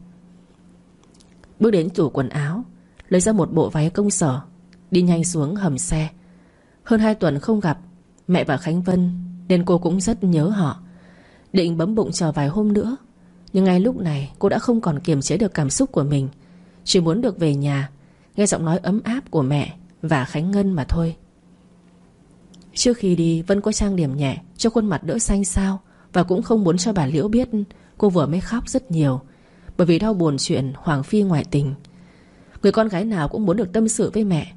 Bước đến tủ quần áo, Lấy ra một bộ váy công sở, Đi nhanh xuống hầm xe. Hơn hai tuần không gặp, Mẹ và Khánh Vân, Nên cô cũng rất nhớ họ. Định bấm bụng chờ vài hôm nữa, Nhưng ngay lúc này cô đã không còn kiềm chế được cảm xúc của mình. Chỉ muốn được về nhà, Nghe giọng nói ấm áp của mẹ Và Khánh Ngân mà thôi. Trước khi đi, Vân có trang điểm nhẹ Cho khuôn mặt đỡ xanh xao và cũng không muốn cho bà Liễu biết Cô vừa mới khóc rất nhiều, Bởi vì đau buồn chuyện Hoàng Phi ngoại tình. Người con gái nào cũng muốn được tâm sự với mẹ.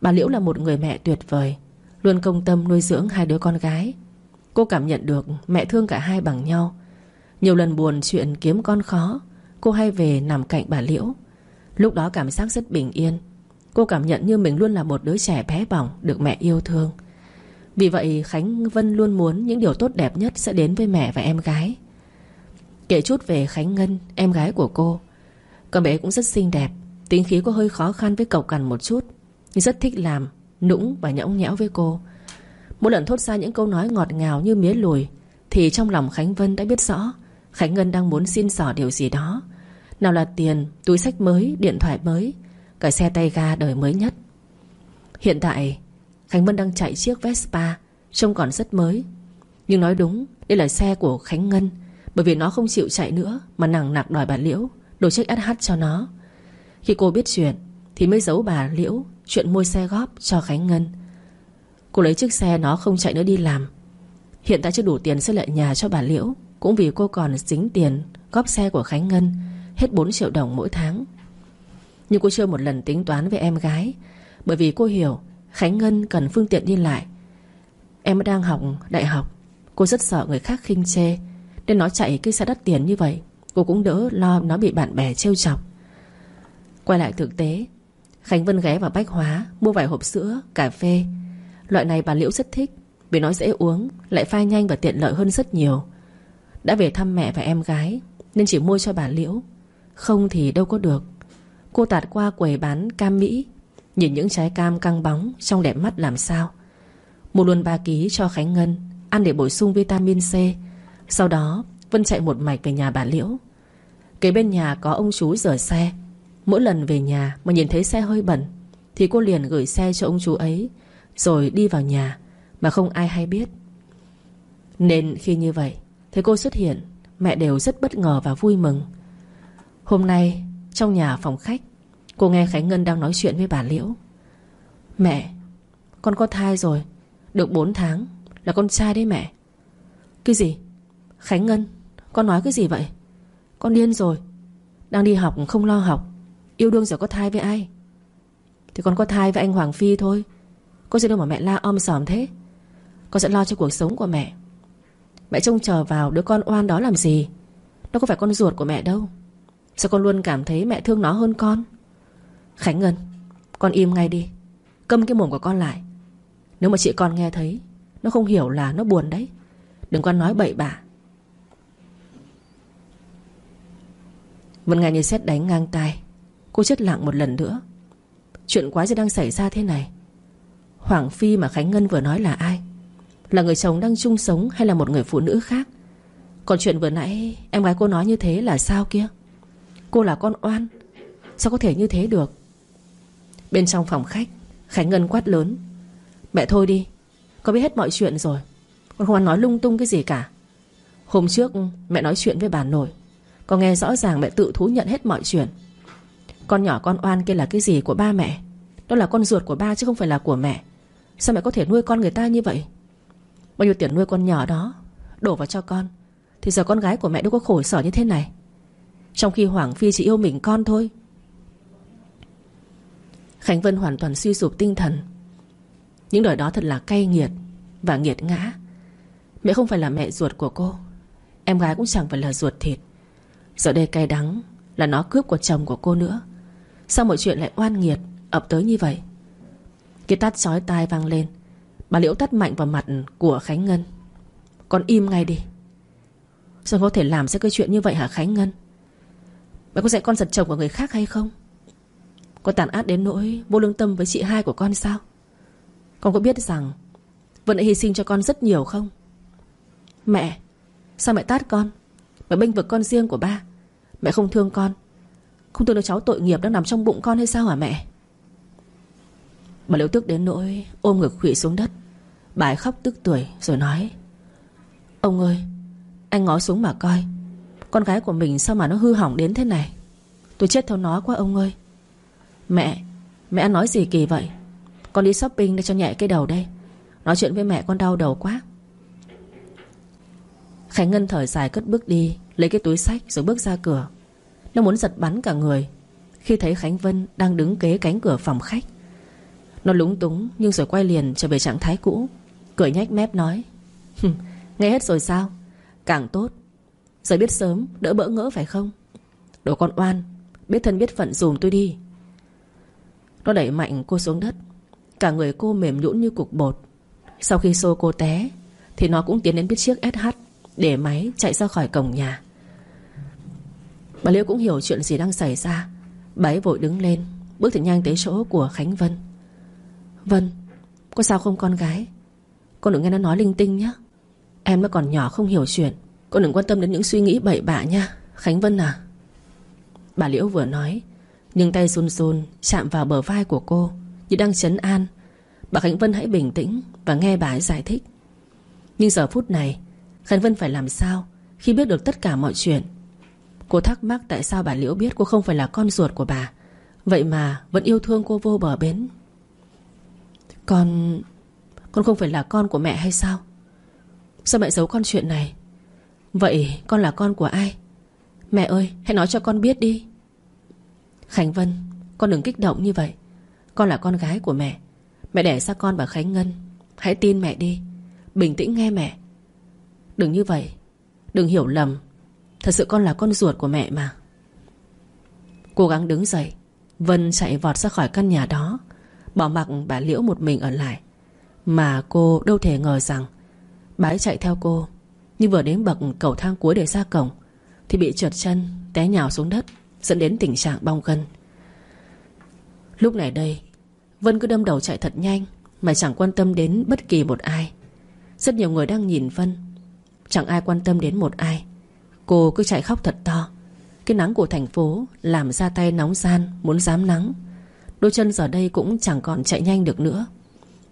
Bà Liễu là một người mẹ tuyệt vời, Luôn công tâm nuôi dưỡng hai đứa con gái. Cô cảm nhận được mẹ thương cả hai bằng nhau. Nhiều lần buồn chuyện kiếm con khó, Cô hay về nằm cạnh bà Liễu. Lúc đó cảm giác rất bình yên. Cô cảm nhận như mình luôn là một đứa trẻ bé bỏng Được mẹ yêu thương. Vì vậy Khánh Vân luôn muốn Những điều tốt đẹp nhất sẽ đến với mẹ và em gái. Kể chút về Khánh Ngân Em gái của cô. Con bé cũng rất xinh đẹp Tính khí có hơi khó khăn với cậu cằn một chút Nhưng rất thích làm Nũng và nhõng nhẽo với cô. Mỗi lần thốt ra những câu nói ngọt ngào như mía lùi Thì trong lòng Khánh Vân đã biết rõ Khánh Ngân đang muốn xin xỏ điều gì đó. Nào là tiền, túi sách mới, điện thoại mới Cả xe tay ga đời mới nhất. Hiện tại Khánh Vân đang chạy chiếc Vespa, Trông còn rất mới. Nhưng nói đúng, Đây là xe của Khánh Ngân, Bởi vì nó không chịu chạy nữa Mà nặng nặc đòi bà Liễu, Đồ chiếc SH cho nó. Khi cô biết chuyện, Thì mới giấu bà Liễu Chuyện mua xe góp cho Khánh Ngân. Cô lấy chiếc xe nó không chạy nữa đi làm. Hiện tại chưa đủ tiền xây lại nhà cho bà Liễu, Cũng vì cô còn dính tiền Góp xe của Khánh Ngân, Hết 4 triệu đồng mỗi tháng. Nhưng cô chưa một lần tính toán với em gái, Bởi vì cô hiểu Khánh Ngân cần phương tiện đi lại. Em đang học đại học Cô rất sợ người khác khinh chê Nên nó chạy cái xe đắt tiền như vậy Cô cũng đỡ lo nó bị bạn bè trêu chọc. Quay lại thực tế Khánh Vân ghé vào Bách Hóa Mua vài hộp sữa, cà phê. Loại này bà Liễu rất thích Vì nó dễ uống Lại phai nhanh và tiện lợi hơn rất nhiều. Đã về thăm mẹ và em gái Nên chỉ mua cho bà Liễu. Không thì đâu có được. Cô tạt qua quầy bán cam Mỹ Nhìn những trái cam căng bóng Trong đẹp mắt làm sao. Mua luôn 3 ký cho Khánh Ngân, Ăn để bổ sung vitamin C. Sau đó, Vân chạy một mạch về nhà bà Liễu. Kế bên nhà có ông chú rửa xe. Mỗi lần về nhà mà nhìn thấy xe hơi bẩn, Thì cô liền gửi xe cho ông chú ấy, Rồi đi vào nhà, Mà không ai hay biết. Nên khi như vậy, Thấy cô xuất hiện, Mẹ đều rất bất ngờ và vui mừng. Hôm nay, trong nhà phòng khách Cô nghe Khánh Ngân đang nói chuyện với bà Liễu. Mẹ, Con có thai rồi, Được 4 tháng Là con trai đấy mẹ. Cái gì? Khánh Ngân, Con nói cái gì vậy? Con điên rồi, Đang đi học không lo học, Yêu đương rồi có thai với ai? Thì con có thai với anh Hoàng Phi thôi, Có gì đâu mà mẹ la om sòm thế. Con sẽ lo cho cuộc sống của mẹ. Mẹ trông chờ vào đứa con oan đó làm gì? Nó có phải con ruột của mẹ đâu. Sao con luôn cảm thấy mẹ thương nó hơn con? Khánh Ngân, Con im ngay đi. Câm cái mồm của con lại. Nếu mà chị con nghe thấy, Nó không hiểu là nó buồn đấy. Đừng con nói bậy bạ. Vân nghe như xét đánh ngang tai. Cô chết lặng một lần nữa. Chuyện quái gì đang xảy ra thế này? Hoàng Phi mà Khánh Ngân vừa nói là ai? Là người chồng đang chung sống Hay là một người phụ nữ khác? Còn chuyện vừa nãy, em gái cô nói như thế là sao kia? Cô là con oan. Sao có thể như thế được? Bên trong phòng khách. Khánh Ngân quát lớn, Mẹ thôi đi Con biết hết mọi chuyện rồi. Con không ăn nói lung tung cái gì cả. Hôm trước mẹ nói chuyện với bà nội Con nghe rõ ràng mẹ tự thú nhận hết mọi chuyện. Con nhỏ con oan kia là cái gì của ba mẹ? Đó là con ruột của ba chứ không phải là của mẹ. Sao mẹ có thể nuôi con người ta như vậy? Bao nhiêu tiền nuôi con nhỏ đó, Đổ vào cho con, Thì giờ con gái của mẹ đâu có khổ sở như thế này. Trong khi Hoàng Phi chỉ yêu mình con thôi Khánh Vân hoàn toàn suy sụp tinh thần. Những đời đó thật là cay nghiệt Và nghiệt ngã. Mẹ không phải là mẹ ruột của cô, Em gái cũng chẳng phải là ruột thịt. Giờ đây cay đắng Là nó cướp của chồng của cô nữa. Sao mọi chuyện lại oan nghiệt, ập tới như vậy? Cái tát chói tai vang lên. Bà Liễu tắt mạnh vào mặt của Khánh Ngân. Con im ngay đi. Sao có thể làm ra cái chuyện như vậy hả Khánh Ngân? Mẹ có dạy con giật chồng của người khác hay không? Con tàn ác đến nỗi Vô lương tâm với chị hai của con sao? Con có biết rằng Vân đã hy sinh cho con rất nhiều không? Mẹ, Sao mẹ tát con? Mẹ bênh vực con riêng của ba. Mẹ không thương con. Không thương đứa cháu tội nghiệp đang nằm trong bụng con hay sao hả mẹ? Bà Liễu tức đến nỗi Ôm ngực khủy xuống đất. Bà ấy khóc tức tuổi rồi nói, Ông ơi, Anh ngó xuống mà coi. Con gái của mình sao mà nó hư hỏng đến thế này? Tôi chết theo nó quá ông ơi. Mẹ Mẹ nói gì kỳ vậy? Con đi shopping để cho nhẹ cái đầu đây. Nói chuyện với mẹ con đau đầu quá. Khánh Ngân thở dài cất bước đi, Lấy cái túi sách rồi bước ra cửa. Nó muốn giật bắn cả người, Khi thấy Khánh Vân đang đứng kế cánh cửa phòng khách. Nó lúng túng Nhưng rồi quay liền trở về trạng thái cũ, Cười nhách mép nói Nghe hết rồi sao? Càng tốt. Giờ biết sớm đỡ bỡ ngỡ phải không? Đồ con oan, Biết thân biết phận dùm tôi đi. Nó đẩy mạnh cô xuống đất. Cả người cô mềm nhũn như cục bột. Sau khi xô cô té, Thì nó cũng tiến đến biết chiếc SH Để máy chạy ra khỏi cổng nhà. Bà Liễu cũng hiểu chuyện gì đang xảy ra. Bà ấy vội đứng lên, Bước thật nhanh tới chỗ của Khánh Vân. Vân, Có sao không con gái? Con đừng nghe nó nói linh tinh nhé Em nó còn nhỏ không hiểu chuyện. Con đừng quan tâm đến những suy nghĩ bậy bạ nha Khánh Vân à. Bà Liễu vừa nói nhưng tay run run chạm vào bờ vai của cô Như đang chấn an. Bà Khánh Vân hãy bình tĩnh Và nghe bà ấy giải thích. Nhưng giờ phút này, Khánh Vân phải làm sao Khi biết được tất cả mọi chuyện? Cô thắc mắc tại sao bà Liễu biết cô không phải là con ruột của bà. Vậy mà vẫn yêu thương cô vô bờ bến. Con... Con không phải là con của mẹ hay sao? Sao mẹ giấu con chuyện này? Vậy con là con của ai? Mẹ ơi, hãy nói cho con biết đi. Khánh Vân, Con đừng kích động như vậy. Con là con gái của mẹ. Mẹ đẻ ra con và Khánh Ngân. Hãy tin mẹ đi. Bình tĩnh nghe mẹ. Đừng như vậy. Đừng hiểu lầm. Thật sự con là con ruột của mẹ mà. Cố gắng đứng dậy. Vân chạy vọt ra khỏi căn nhà đó. Bỏ mặc bà Liễu một mình ở lại. Mà cô đâu thể ngờ rằng Bà ấy chạy theo cô. Nhưng vừa đến bậc cầu thang cuối để ra cổng, Thì bị trượt chân Té nhào xuống đất. Dẫn đến tình trạng bong gân. Lúc này đây, Vân cứ đâm đầu chạy thật nhanh Mà chẳng quan tâm đến bất kỳ một ai. Rất nhiều người đang nhìn Vân, Chẳng ai quan tâm đến một ai. Cô cứ chạy khóc thật to. Cái nắng của thành phố Làm ra tay nóng gian, Muốn dám nắng. Đôi chân giờ đây cũng chẳng còn chạy nhanh được nữa.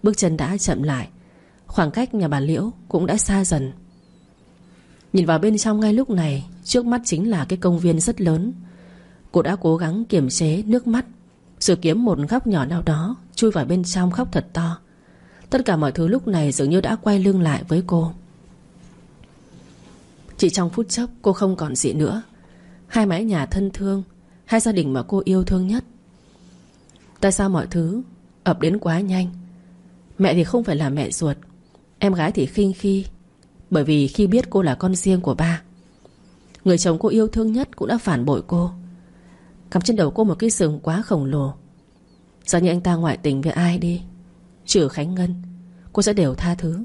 Bước chân đã chậm lại. Khoảng cách nhà bà Liễu cũng đã xa dần. Nhìn vào bên trong ngay lúc này, Trước mắt chính là cái công viên rất lớn. Cô đã cố gắng kiềm chế nước mắt. Rồi kiếm một góc nhỏ nào đó, Chui vào bên trong khóc thật to. Tất cả mọi thứ lúc này dường như đã quay lưng lại với cô. Chỉ trong phút chốc, cô không còn gì nữa. Hai mái nhà thân thương, Hai gia đình mà cô yêu thương nhất. Tại sao mọi thứ ập đến quá nhanh? Mẹ thì không phải là mẹ ruột, Em gái thì khinh khi, Bởi vì khi biết cô là con riêng của ba. Người chồng cô yêu thương nhất Cũng đã phản bội cô. Cắm trên đầu cô một cái sừng quá khổng lồ. Giờ như anh ta ngoại tình với ai đi? Trừ Khánh Ngân Cô sẽ đều tha thứ.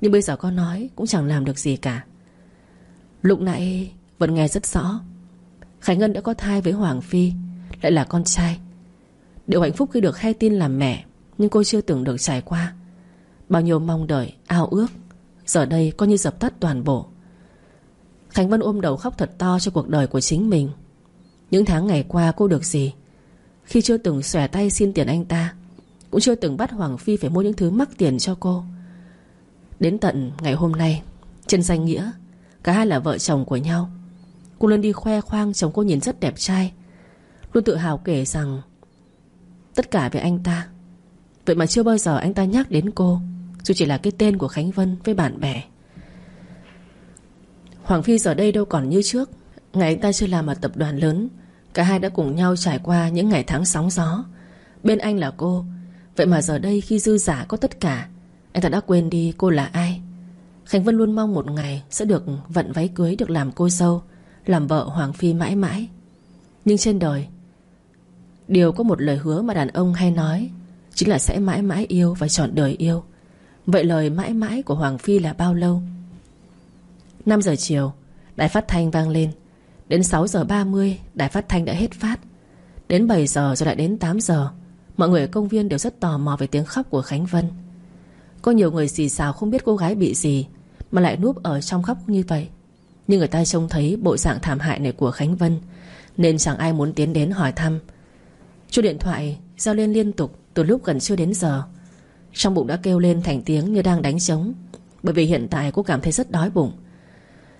Nhưng bây giờ con nói cũng chẳng làm được gì cả. Lúc nãy Vẫn nghe rất rõ. Khánh Ngân đã có thai với Hoàng Phi Lại là con trai. Điều hạnh phúc khi được hay tin làm mẹ Nhưng cô chưa từng được trải qua. Bao nhiêu mong đợi, ao ước Giờ đây coi như dập tắt toàn bộ. Khánh Vân ôm đầu khóc thật to cho cuộc đời của chính mình. Những tháng ngày qua cô được gì? Khi chưa từng xòe tay xin tiền anh ta, Cũng chưa từng bắt Hoàng Phi phải mua những thứ mắc tiền cho cô. Đến tận ngày hôm nay, Trên danh nghĩa, Cả hai là vợ chồng của nhau, Cô luôn đi khoe khoang chồng cô nhìn rất đẹp trai, Luôn tự hào kể rằng Tất cả về anh ta. Vậy mà chưa bao giờ anh ta nhắc đến cô, Dù chỉ là cái tên của Khánh Vân với bạn bè. Hoàng Phi giờ đây đâu còn như trước. Ngày anh ta chưa làm ở tập đoàn lớn, Cả hai đã cùng nhau trải qua những ngày tháng sóng gió. Bên anh là cô. Vậy mà giờ đây khi dư giả có tất cả, Anh ta đã quên đi cô là ai. Khánh Vân luôn mong một ngày Sẽ được vận váy cưới được làm cô dâu, Làm vợ Hoàng Phi mãi mãi. Nhưng trên đời, Điều có một lời hứa mà đàn ông hay nói Chính là sẽ mãi mãi yêu và chọn đời yêu. Vậy lời mãi mãi của Hoàng Phi là bao lâu? 5 giờ chiều, Đài phát thanh vang lên. Đến 6 giờ 30 Đài phát thanh đã hết phát. Đến 7 giờ rồi lại đến 8 giờ, Mọi người ở công viên đều rất tò mò về tiếng khóc của Khánh Vân. Có nhiều người xì xào không biết cô gái bị gì, Mà lại núp ở trong khóc như vậy. Nhưng người ta trông thấy bộ dạng thảm hại này của Khánh Vân, Nên chẳng ai muốn tiến đến hỏi thăm. Chu điện thoại giao lên liên tục Từ lúc gần chưa đến giờ. Trong bụng đã kêu lên thành tiếng như đang đánh trống, Bởi vì hiện tại cô cảm thấy rất đói bụng.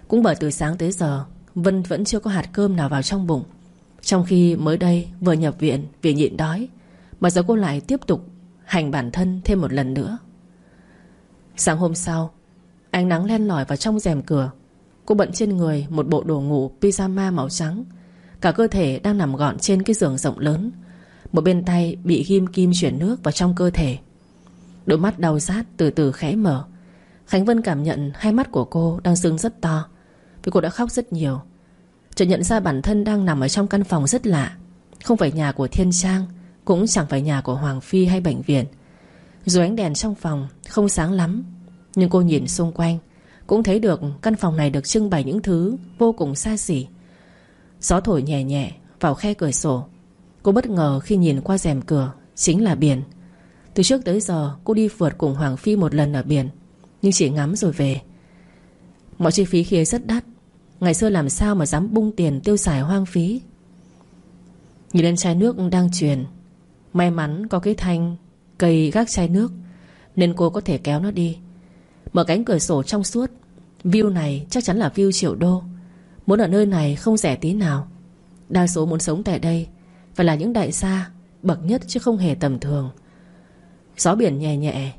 Cũng bởi từ sáng tới giờ Vân vẫn chưa có hạt cơm nào vào trong bụng. Trong khi mới đây vừa nhập viện Vì nhịn đói Mà giờ cô lại tiếp tục hành bản thân thêm một lần nữa. Sáng hôm sau, Ánh nắng len lỏi vào trong rèm cửa. Cô bận trên người một bộ đồ ngủ pyjama màu trắng. Cả cơ thể đang nằm gọn trên cái giường rộng lớn. Một bên tay bị ghim kim chuyển nước vào trong cơ thể. Đôi mắt đau rát từ từ khẽ mở. Khánh Vân cảm nhận hai mắt của cô đang sưng rất to. Vì cô đã khóc rất nhiều. Chợt nhận ra bản thân đang nằm ở trong căn phòng rất lạ. Không phải nhà của Thiên Trang, Cũng chẳng phải nhà của Hoàng Phi hay bệnh viện. Dù ánh đèn trong phòng không sáng lắm, Nhưng cô nhìn xung quanh, Cũng thấy được căn phòng này được trưng bày những thứ Vô cùng xa xỉ. Gió thổi nhẹ nhẹ vào khe cửa sổ. Cô bất ngờ khi nhìn qua rèm cửa, Chính là biển. Từ trước tới giờ, cô đi phượt cùng Hoàng Phi một lần ở biển, Nhưng chỉ ngắm rồi về. Mọi chi phí kia rất đắt Ngày xưa làm sao mà dám bung tiền tiêu xài hoang phí? Nhìn lên chai nước đang truyền. May mắn có cái thanh, Cây gác chai nước, Nên cô có thể kéo nó đi. Mở cánh cửa sổ trong suốt. View này chắc chắn là view triệu đô. Muốn ở nơi này không rẻ tí nào. Đa số muốn sống tại đây, Phải là những đại gia, Bậc nhất chứ không hề tầm thường. Gió biển nhẹ nhẹ,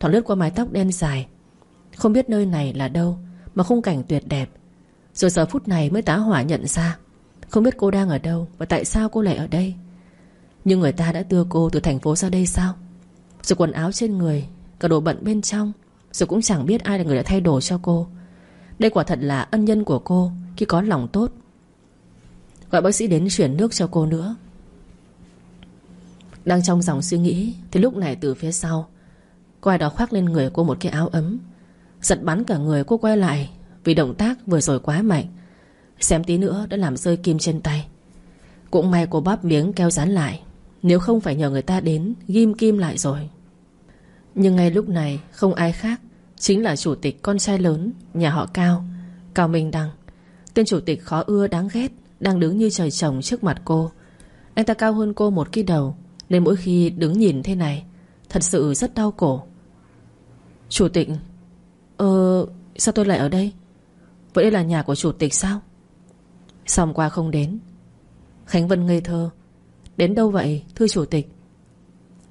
Thoảng lướt qua mái tóc đen dài. Không biết nơi này là đâu, Mà khung cảnh tuyệt đẹp. Rồi giờ phút này mới tá hỏa nhận ra. Không biết cô đang ở đâu Và tại sao cô lại ở đây. Nhưng người ta đã đưa cô từ thành phố ra đây sao? Rồi quần áo trên người, Cả đồ bận bên trong. Rồi cũng chẳng biết ai là người đã thay đồ cho cô. Đây quả thật là ân nhân của cô, Khi có lòng tốt. Gọi bác sĩ đến chuyển nước cho cô nữa. Đang trong dòng suy nghĩ, Thì lúc này từ phía sau Có ai đó khoác lên người cô một cái áo ấm. Giật bắn cả người cô quay lại vì động tác vừa rồi quá mạnh. Xem tí nữa đã làm rơi kim trên tay. Cũng may cô bóp miếng keo dán lại. Nếu không phải nhờ người ta đến, Ghim kim lại rồi. Nhưng ngay lúc này, không ai khác Chính là chủ tịch con trai lớn, Nhà họ Cao Cao Minh Đăng. Tên chủ tịch khó ưa đáng ghét, Đang đứng như trời trồng trước mặt cô. Anh ta cao hơn cô một cái đầu, Nên mỗi khi đứng nhìn thế này, Thật sự rất đau cổ. Chủ tịch Ờ sao tôi lại ở đây? Vậy đây là nhà của chủ tịch sao? Xong qua không đến. Khánh Vân ngây thơ. Đến đâu vậy, thưa chủ tịch?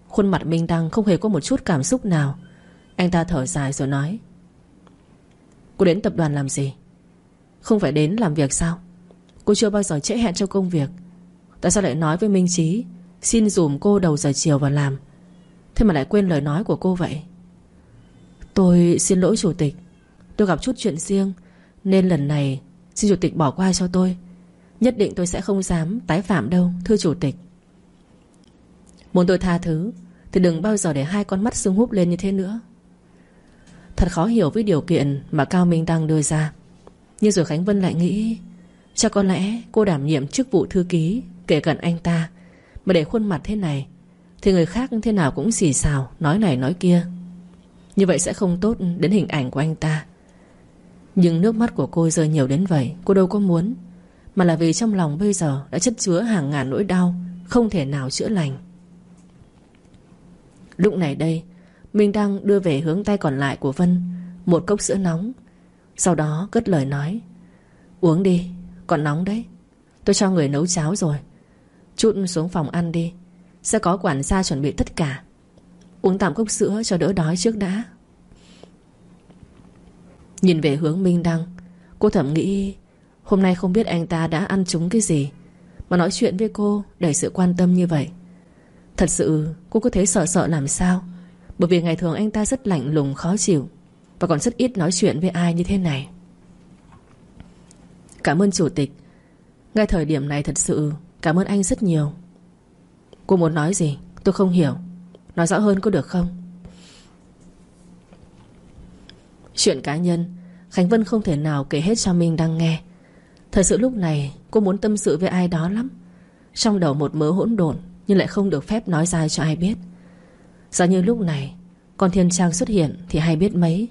Khuôn mặt Minh Đăng không hề có một chút cảm xúc nào. Anh ta thở dài rồi nói. Cô đến tập đoàn làm gì? Không phải đến làm việc sao? Cô chưa bao giờ trễ hẹn cho công việc. Tại sao lại nói với Minh Trí Xin dùm cô đầu giờ chiều vào làm? Thế mà lại quên lời nói của cô vậy? Tôi xin lỗi chủ tịch. Tôi gặp chút chuyện riêng nên lần này, xin chủ tịch bỏ qua cho tôi. Nhất định tôi sẽ không dám tái phạm đâu, Thưa chủ tịch. Muốn tôi tha thứ, Thì đừng bao giờ để hai con mắt sưng húp lên như thế nữa. Thật khó hiểu với điều kiện Mà Cao Minh Đăng đưa ra. Nhưng rồi Khánh Vân lại nghĩ Chắc có lẽ cô đảm nhiệm chức vụ thư ký, Kể cận anh ta. Mà để khuôn mặt thế này, Thì người khác thế nào cũng xì xào, Nói này nói kia. Như vậy sẽ không tốt đến hình ảnh của anh ta. Nhưng nước mắt của cô rơi nhiều đến vậy Cô đâu có muốn. Mà là vì trong lòng bây giờ đã chất chứa hàng ngàn nỗi đau Không thể nào chữa lành. Lúc này đây Minh đang đưa về hướng tay còn lại của Vân Một cốc sữa nóng. Sau đó cất lời nói Uống đi, còn nóng đấy. Tôi cho người nấu cháo rồi. Chút xuống phòng ăn đi Sẽ có quản gia chuẩn bị tất cả. Uống tạm cốc sữa cho đỡ đói trước đã. Nhìn về hướng Minh Đăng, Cô thầm nghĩ, Hôm nay không biết anh ta đã ăn trúng cái gì, Mà nói chuyện với cô Đầy sự quan tâm như vậy. Thật sự, cô có thấy sợ sợ làm sao? Bởi vì ngày thường anh ta rất lạnh lùng, khó chịu, Và còn rất ít nói chuyện với ai như thế này. Cảm ơn chủ tịch. Ngay thời điểm này thật sự Cảm ơn anh rất nhiều. Cô muốn nói gì? Tôi không hiểu. Nói rõ hơn có được không? Chuyện cá nhân, Khánh Vân không thể nào kể hết cho Minh đang nghe. Thật sự lúc này, Cô muốn tâm sự với ai đó lắm. Trong đầu một mớ hỗn độn, Nhưng lại không được phép nói ra cho ai biết. Giờ như lúc này, Con Thiên Trang xuất hiện thì hay biết mấy.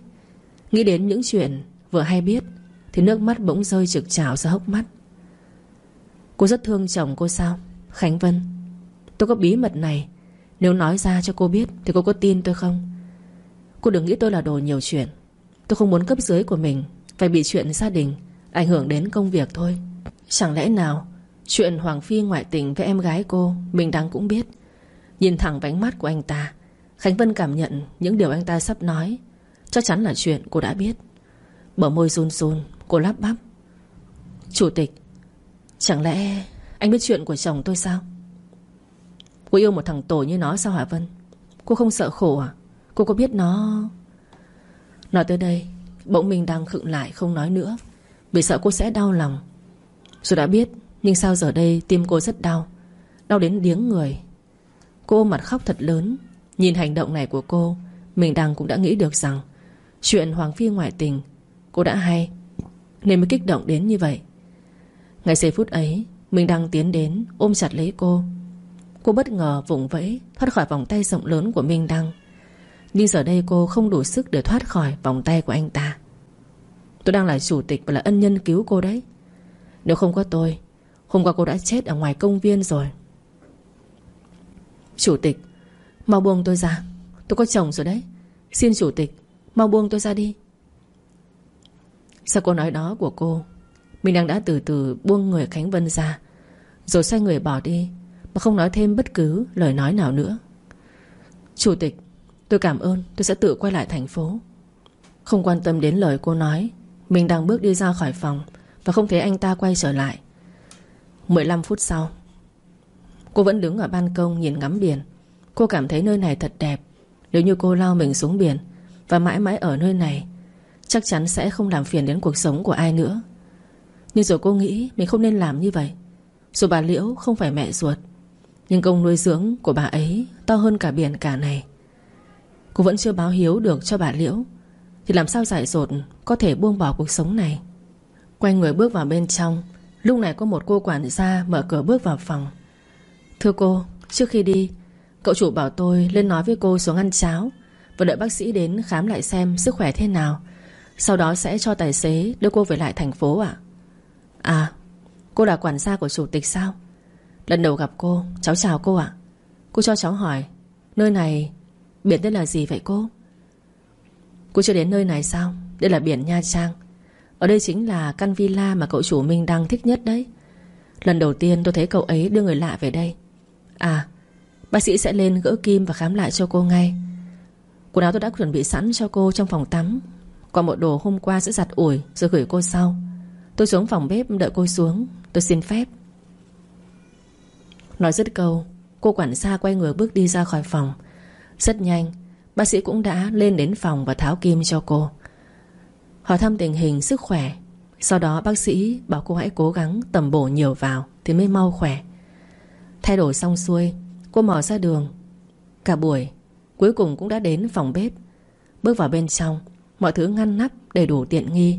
Nghĩ đến những chuyện vừa hay biết, Thì nước mắt bỗng rơi trực trào ra hốc mắt. Cô rất thương chồng cô sao, Khánh Vân? Tôi có bí mật này, Nếu nói ra cho cô biết Thì cô có tin tôi không? Cô đừng nghĩ tôi là đồ nhiều chuyện. Tôi không muốn cấp dưới của mình Phải bị chuyện gia đình Ảnh hưởng đến công việc thôi. Chẳng lẽ nào Chuyện Hoàng Phi ngoại tình với em gái cô Mình đang cũng biết? Nhìn thẳng vào ánh mắt của anh ta, Khánh Vân cảm nhận những điều anh ta sắp nói. Chắc chắn là chuyện cô đã biết. Bở môi run run, Cô lắp bắp. Chủ tịch, Chẳng lẽ anh biết chuyện của chồng tôi sao? Cô yêu một thằng tổ như nó sao Hả Vân? Cô không sợ khổ à? Cô có biết nó Nói tới đây, Bỗng mình đang khựng lại không nói nữa, Vì sợ cô sẽ đau lòng. Dù đã biết, Nhưng sao giờ đây tim cô rất đau Đau đến điếng người. Cô mặt khóc thật lớn, Nhìn hành động này của cô Mình đang cũng đã nghĩ được rằng Chuyện Hoàng Phi ngoại tình, Cô đã hay, Nên mới kích động đến như vậy. Ngày giây phút ấy Mình đang tiến đến ôm chặt lấy cô. Cô bất ngờ vùng vẫy, Thoát khỏi vòng tay rộng lớn của Minh Đăng. Nhưng giờ đây cô không đủ sức để thoát khỏi vòng tay của anh ta. Tôi đang là chủ tịch và là ân nhân cứu cô đấy. Nếu không có tôi, Hôm qua cô đã chết ở ngoài công viên rồi. Chủ tịch, Mau buông tôi ra. Tôi có chồng rồi đấy. Xin chủ tịch, Mau buông tôi ra đi. Sau câu nói đó của cô Mình đang đã từ từ buông người Khánh Vân ra, Rồi xoay người bỏ đi, Mà không nói thêm bất cứ lời nói nào nữa. Chủ tịch Tôi cảm ơn, tôi sẽ tự quay lại thành phố. Không quan tâm đến lời cô nói, Mình đang bước đi ra khỏi phòng Và không thấy anh ta quay trở lại. 15 phút sau, Cô vẫn đứng ở ban công nhìn ngắm biển. Cô cảm thấy nơi này thật đẹp. Nếu như cô lao mình xuống biển Và mãi mãi ở nơi này, Chắc chắn sẽ không làm phiền đến cuộc sống của ai nữa. Nhưng rồi cô nghĩ Mình không nên làm như vậy, Dù bà Liễu không phải mẹ ruột, Nhưng công nuôi dưỡng của bà ấy To hơn cả biển cả này. Cô vẫn chưa báo hiếu được cho bà Liễu. Thì làm sao dại dột Có thể buông bỏ cuộc sống này? Quay người bước vào bên trong. Lúc này có một cô quản gia mở cửa bước vào phòng. Thưa cô, Trước khi đi, Cậu chủ bảo tôi lên nói với cô xuống ăn cháo Và đợi bác sĩ đến khám lại xem sức khỏe thế nào. Sau đó sẽ cho tài xế đưa cô về lại thành phố ạ. À Cô là quản gia của chủ tịch sao? Lần đầu gặp cô, Cháu chào cô ạ. Cô cho cháu hỏi, Nơi này Biển tên là gì vậy cô? Cô chưa đến nơi này sao? Đây là biển Nha Trang. Ở đây chính là căn villa mà cậu chủ Minh đang thích nhất đấy. Lần đầu tiên tôi thấy cậu ấy đưa người lạ về đây. À Bác sĩ sẽ lên gỡ kim và khám lại cho cô ngay. Quần áo tôi đã chuẩn bị sẵn cho cô trong phòng tắm. Còn một đồ hôm qua sẽ giặt ủi Rồi gửi cô sau. Tôi xuống phòng bếp đợi cô xuống. Tôi xin phép. Nói dứt câu, Cô quản gia quay người bước đi ra khỏi phòng. Rất nhanh, Bác sĩ cũng đã lên đến phòng và tháo kim cho cô. Hỏi thăm tình hình sức khỏe. Sau đó bác sĩ bảo cô hãy cố gắng tầm bổ nhiều vào Thì mới mau khỏe. Thay đổi xong xuôi, Cô mò ra đường. Cả buổi, Cuối cùng cũng đã đến phòng bếp. Bước vào bên trong, Mọi thứ ngăn nắp đầy đủ tiện nghi.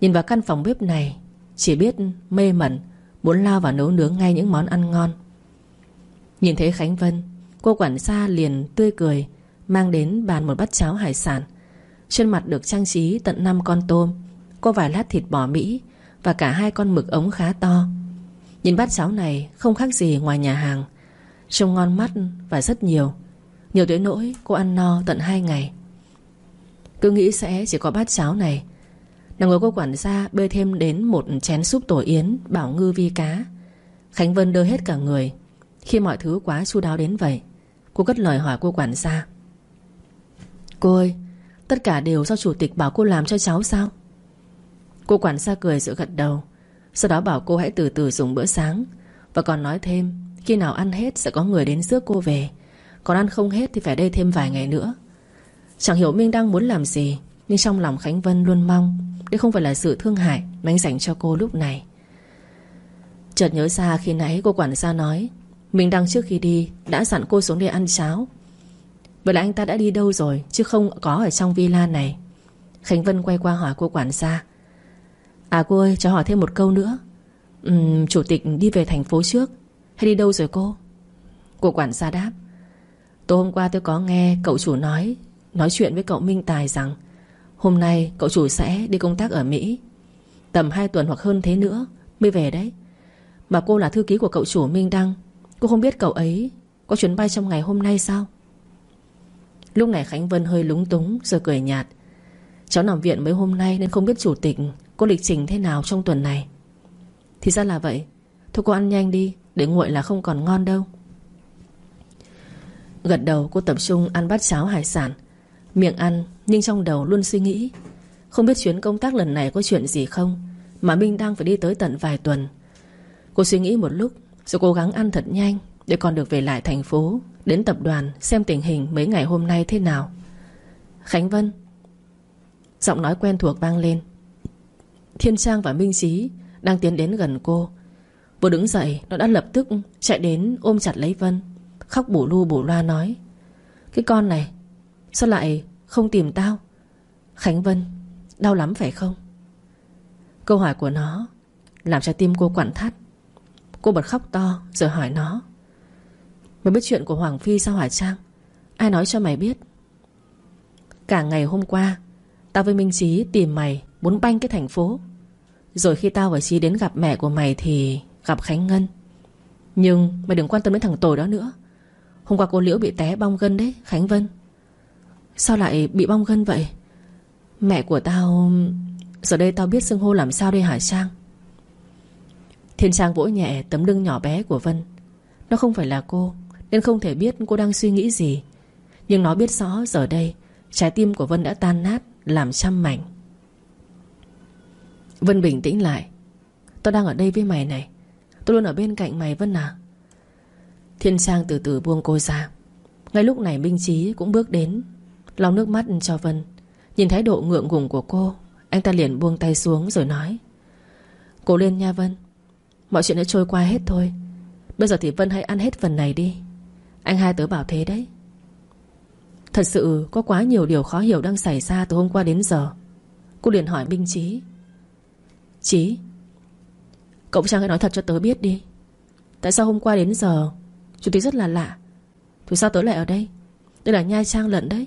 Nhìn vào căn phòng bếp này, Chỉ biết mê mẩn, Muốn lao vào nấu nướng ngay những món ăn ngon. Nhìn thấy Khánh Vân Cô quản gia liền tươi cười, Mang đến bàn một bát cháo hải sản. Trên mặt được trang trí tận 5 con tôm, Có vài lát thịt bò Mỹ Và cả hai con mực ống khá to. Nhìn bát cháo này không khác gì ngoài nhà hàng. Trông ngon mắt và rất nhiều Nhiều tới nỗi cô ăn no tận 2 ngày. Cứ nghĩ sẽ chỉ có bát cháo này. Nàng ngồi cô quản gia bê thêm đến một chén súp tổ yến, Bảo ngư vi cá. Khánh Vân đơ hết cả người khi mọi thứ quá chu đáo đến vậy, Cô cất lời hỏi cô quản gia. Cô ơi, Tất cả đều do chủ tịch bảo cô làm cho cháu sao? Cô quản gia cười giữa gật đầu, Sau đó bảo cô hãy từ từ dùng bữa sáng. Và còn nói thêm, Khi nào ăn hết sẽ có người đến rước cô về. Còn ăn không hết thì phải đây thêm vài ngày nữa. Chẳng hiểu Minh đang muốn làm gì, Nhưng trong lòng Khánh Vân luôn mong, Đây không phải là sự thương hại Mà anh dành cho cô lúc này. Chợt nhớ ra khi nãy cô quản gia nói mình đang trước khi đi Đã dặn cô xuống đây ăn cháo. Vậy là anh ta đã đi đâu rồi Chứ không có ở trong villa này? Khánh Vân quay qua hỏi cô quản gia. À cô ơi cho hỏi thêm một câu nữa. Uhm, Chủ tịch đi về thành phố trước. Hay đi đâu rồi cô? Cô quản gia đáp. Tối hôm qua tôi có nghe cậu chủ nói Nói chuyện với cậu Minh Tài rằng Hôm nay cậu chủ sẽ đi công tác ở Mỹ. Tầm 2 tuần hoặc hơn thế nữa Mới về đấy. Mà cô là thư ký của cậu chủ Minh Đăng Cô không biết cậu ấy Có chuyến bay trong ngày hôm nay sao? Lúc này Khánh Vân hơi lúng túng, Rồi cười nhạt. Cháu nằm viện mấy hôm nay nên không biết chủ tịch Có lịch trình thế nào trong tuần này. Thì ra là vậy. Thôi cô ăn nhanh đi, Để nguội là không còn ngon đâu. Gật đầu, cô tập trung ăn bát cháo hải sản. Miệng ăn, Nhưng trong đầu luôn suy nghĩ. Không biết chuyến công tác lần này có chuyện gì không, Mà Minh đang phải đi tới tận vài tuần. Cô suy nghĩ một lúc rồi cố gắng ăn thật nhanh Để còn được về lại thành phố, Đến tập đoàn xem tình hình mấy ngày hôm nay thế nào. Khánh Vân. Giọng nói quen thuộc vang lên. Thiên Trang và Minh Chí Đang tiến đến gần cô. Vừa đứng dậy, Nó đã lập tức chạy đến ôm chặt lấy Vân, Khóc bổ lu bổ loa nói, Cái con này, Sao lại không tìm tao? Khánh Vân. Đau lắm phải không? Câu hỏi của nó Làm cho tim cô quặn thắt. Cô bật khóc to, rồi hỏi nó. Mày biết chuyện của Hoàng Phi sao Hải Trang? Ai nói cho mày biết? Cả ngày hôm qua, Tao với Minh Trí tìm mày Muốn banh cái thành phố. Rồi khi tao và Trí đến gặp mẹ của mày Thì gặp Khánh Ngân. Nhưng mày đừng quan tâm đến thằng tồi đó nữa. Hôm qua cô Liễu bị té bong gân đấy, Khánh Vân. Sao lại bị bong gân vậy? Mẹ của tao, Giờ đây tao biết xưng hô làm sao đây Hải Trang? Thiên Trang vỗ nhẹ tấm lưng nhỏ bé của Vân. Nó không phải là cô, Nên không thể biết cô đang suy nghĩ gì. Nhưng nó biết rõ giờ đây, Trái tim của Vân đã tan nát, Làm trăm mảnh. Vân bình tĩnh lại. Tao đang ở đây với mày này. Tôi luôn ở bên cạnh mày Vân à. Thiên Trang từ từ buông cô ra. Ngay lúc này Minh Trí cũng bước đến, lau nước mắt cho Vân. Nhìn thái độ ngượng ngùng của cô, Anh ta liền buông tay xuống rồi nói. Cố lên nha Vân Mọi chuyện đã trôi qua hết thôi. Bây giờ thì Vân hãy ăn hết phần này đi. Anh hai tớ bảo thế đấy. Thật sự có quá nhiều điều khó hiểu đang xảy ra từ hôm qua đến giờ. Cô liền hỏi Minh Trí Trí Cậu Trang hãy nói thật cho tớ biết đi. Tại sao hôm qua đến giờ Chủ tịch rất là lạ? Thì sao tớ lại ở đây? Đây là Nha Trang lận đấy.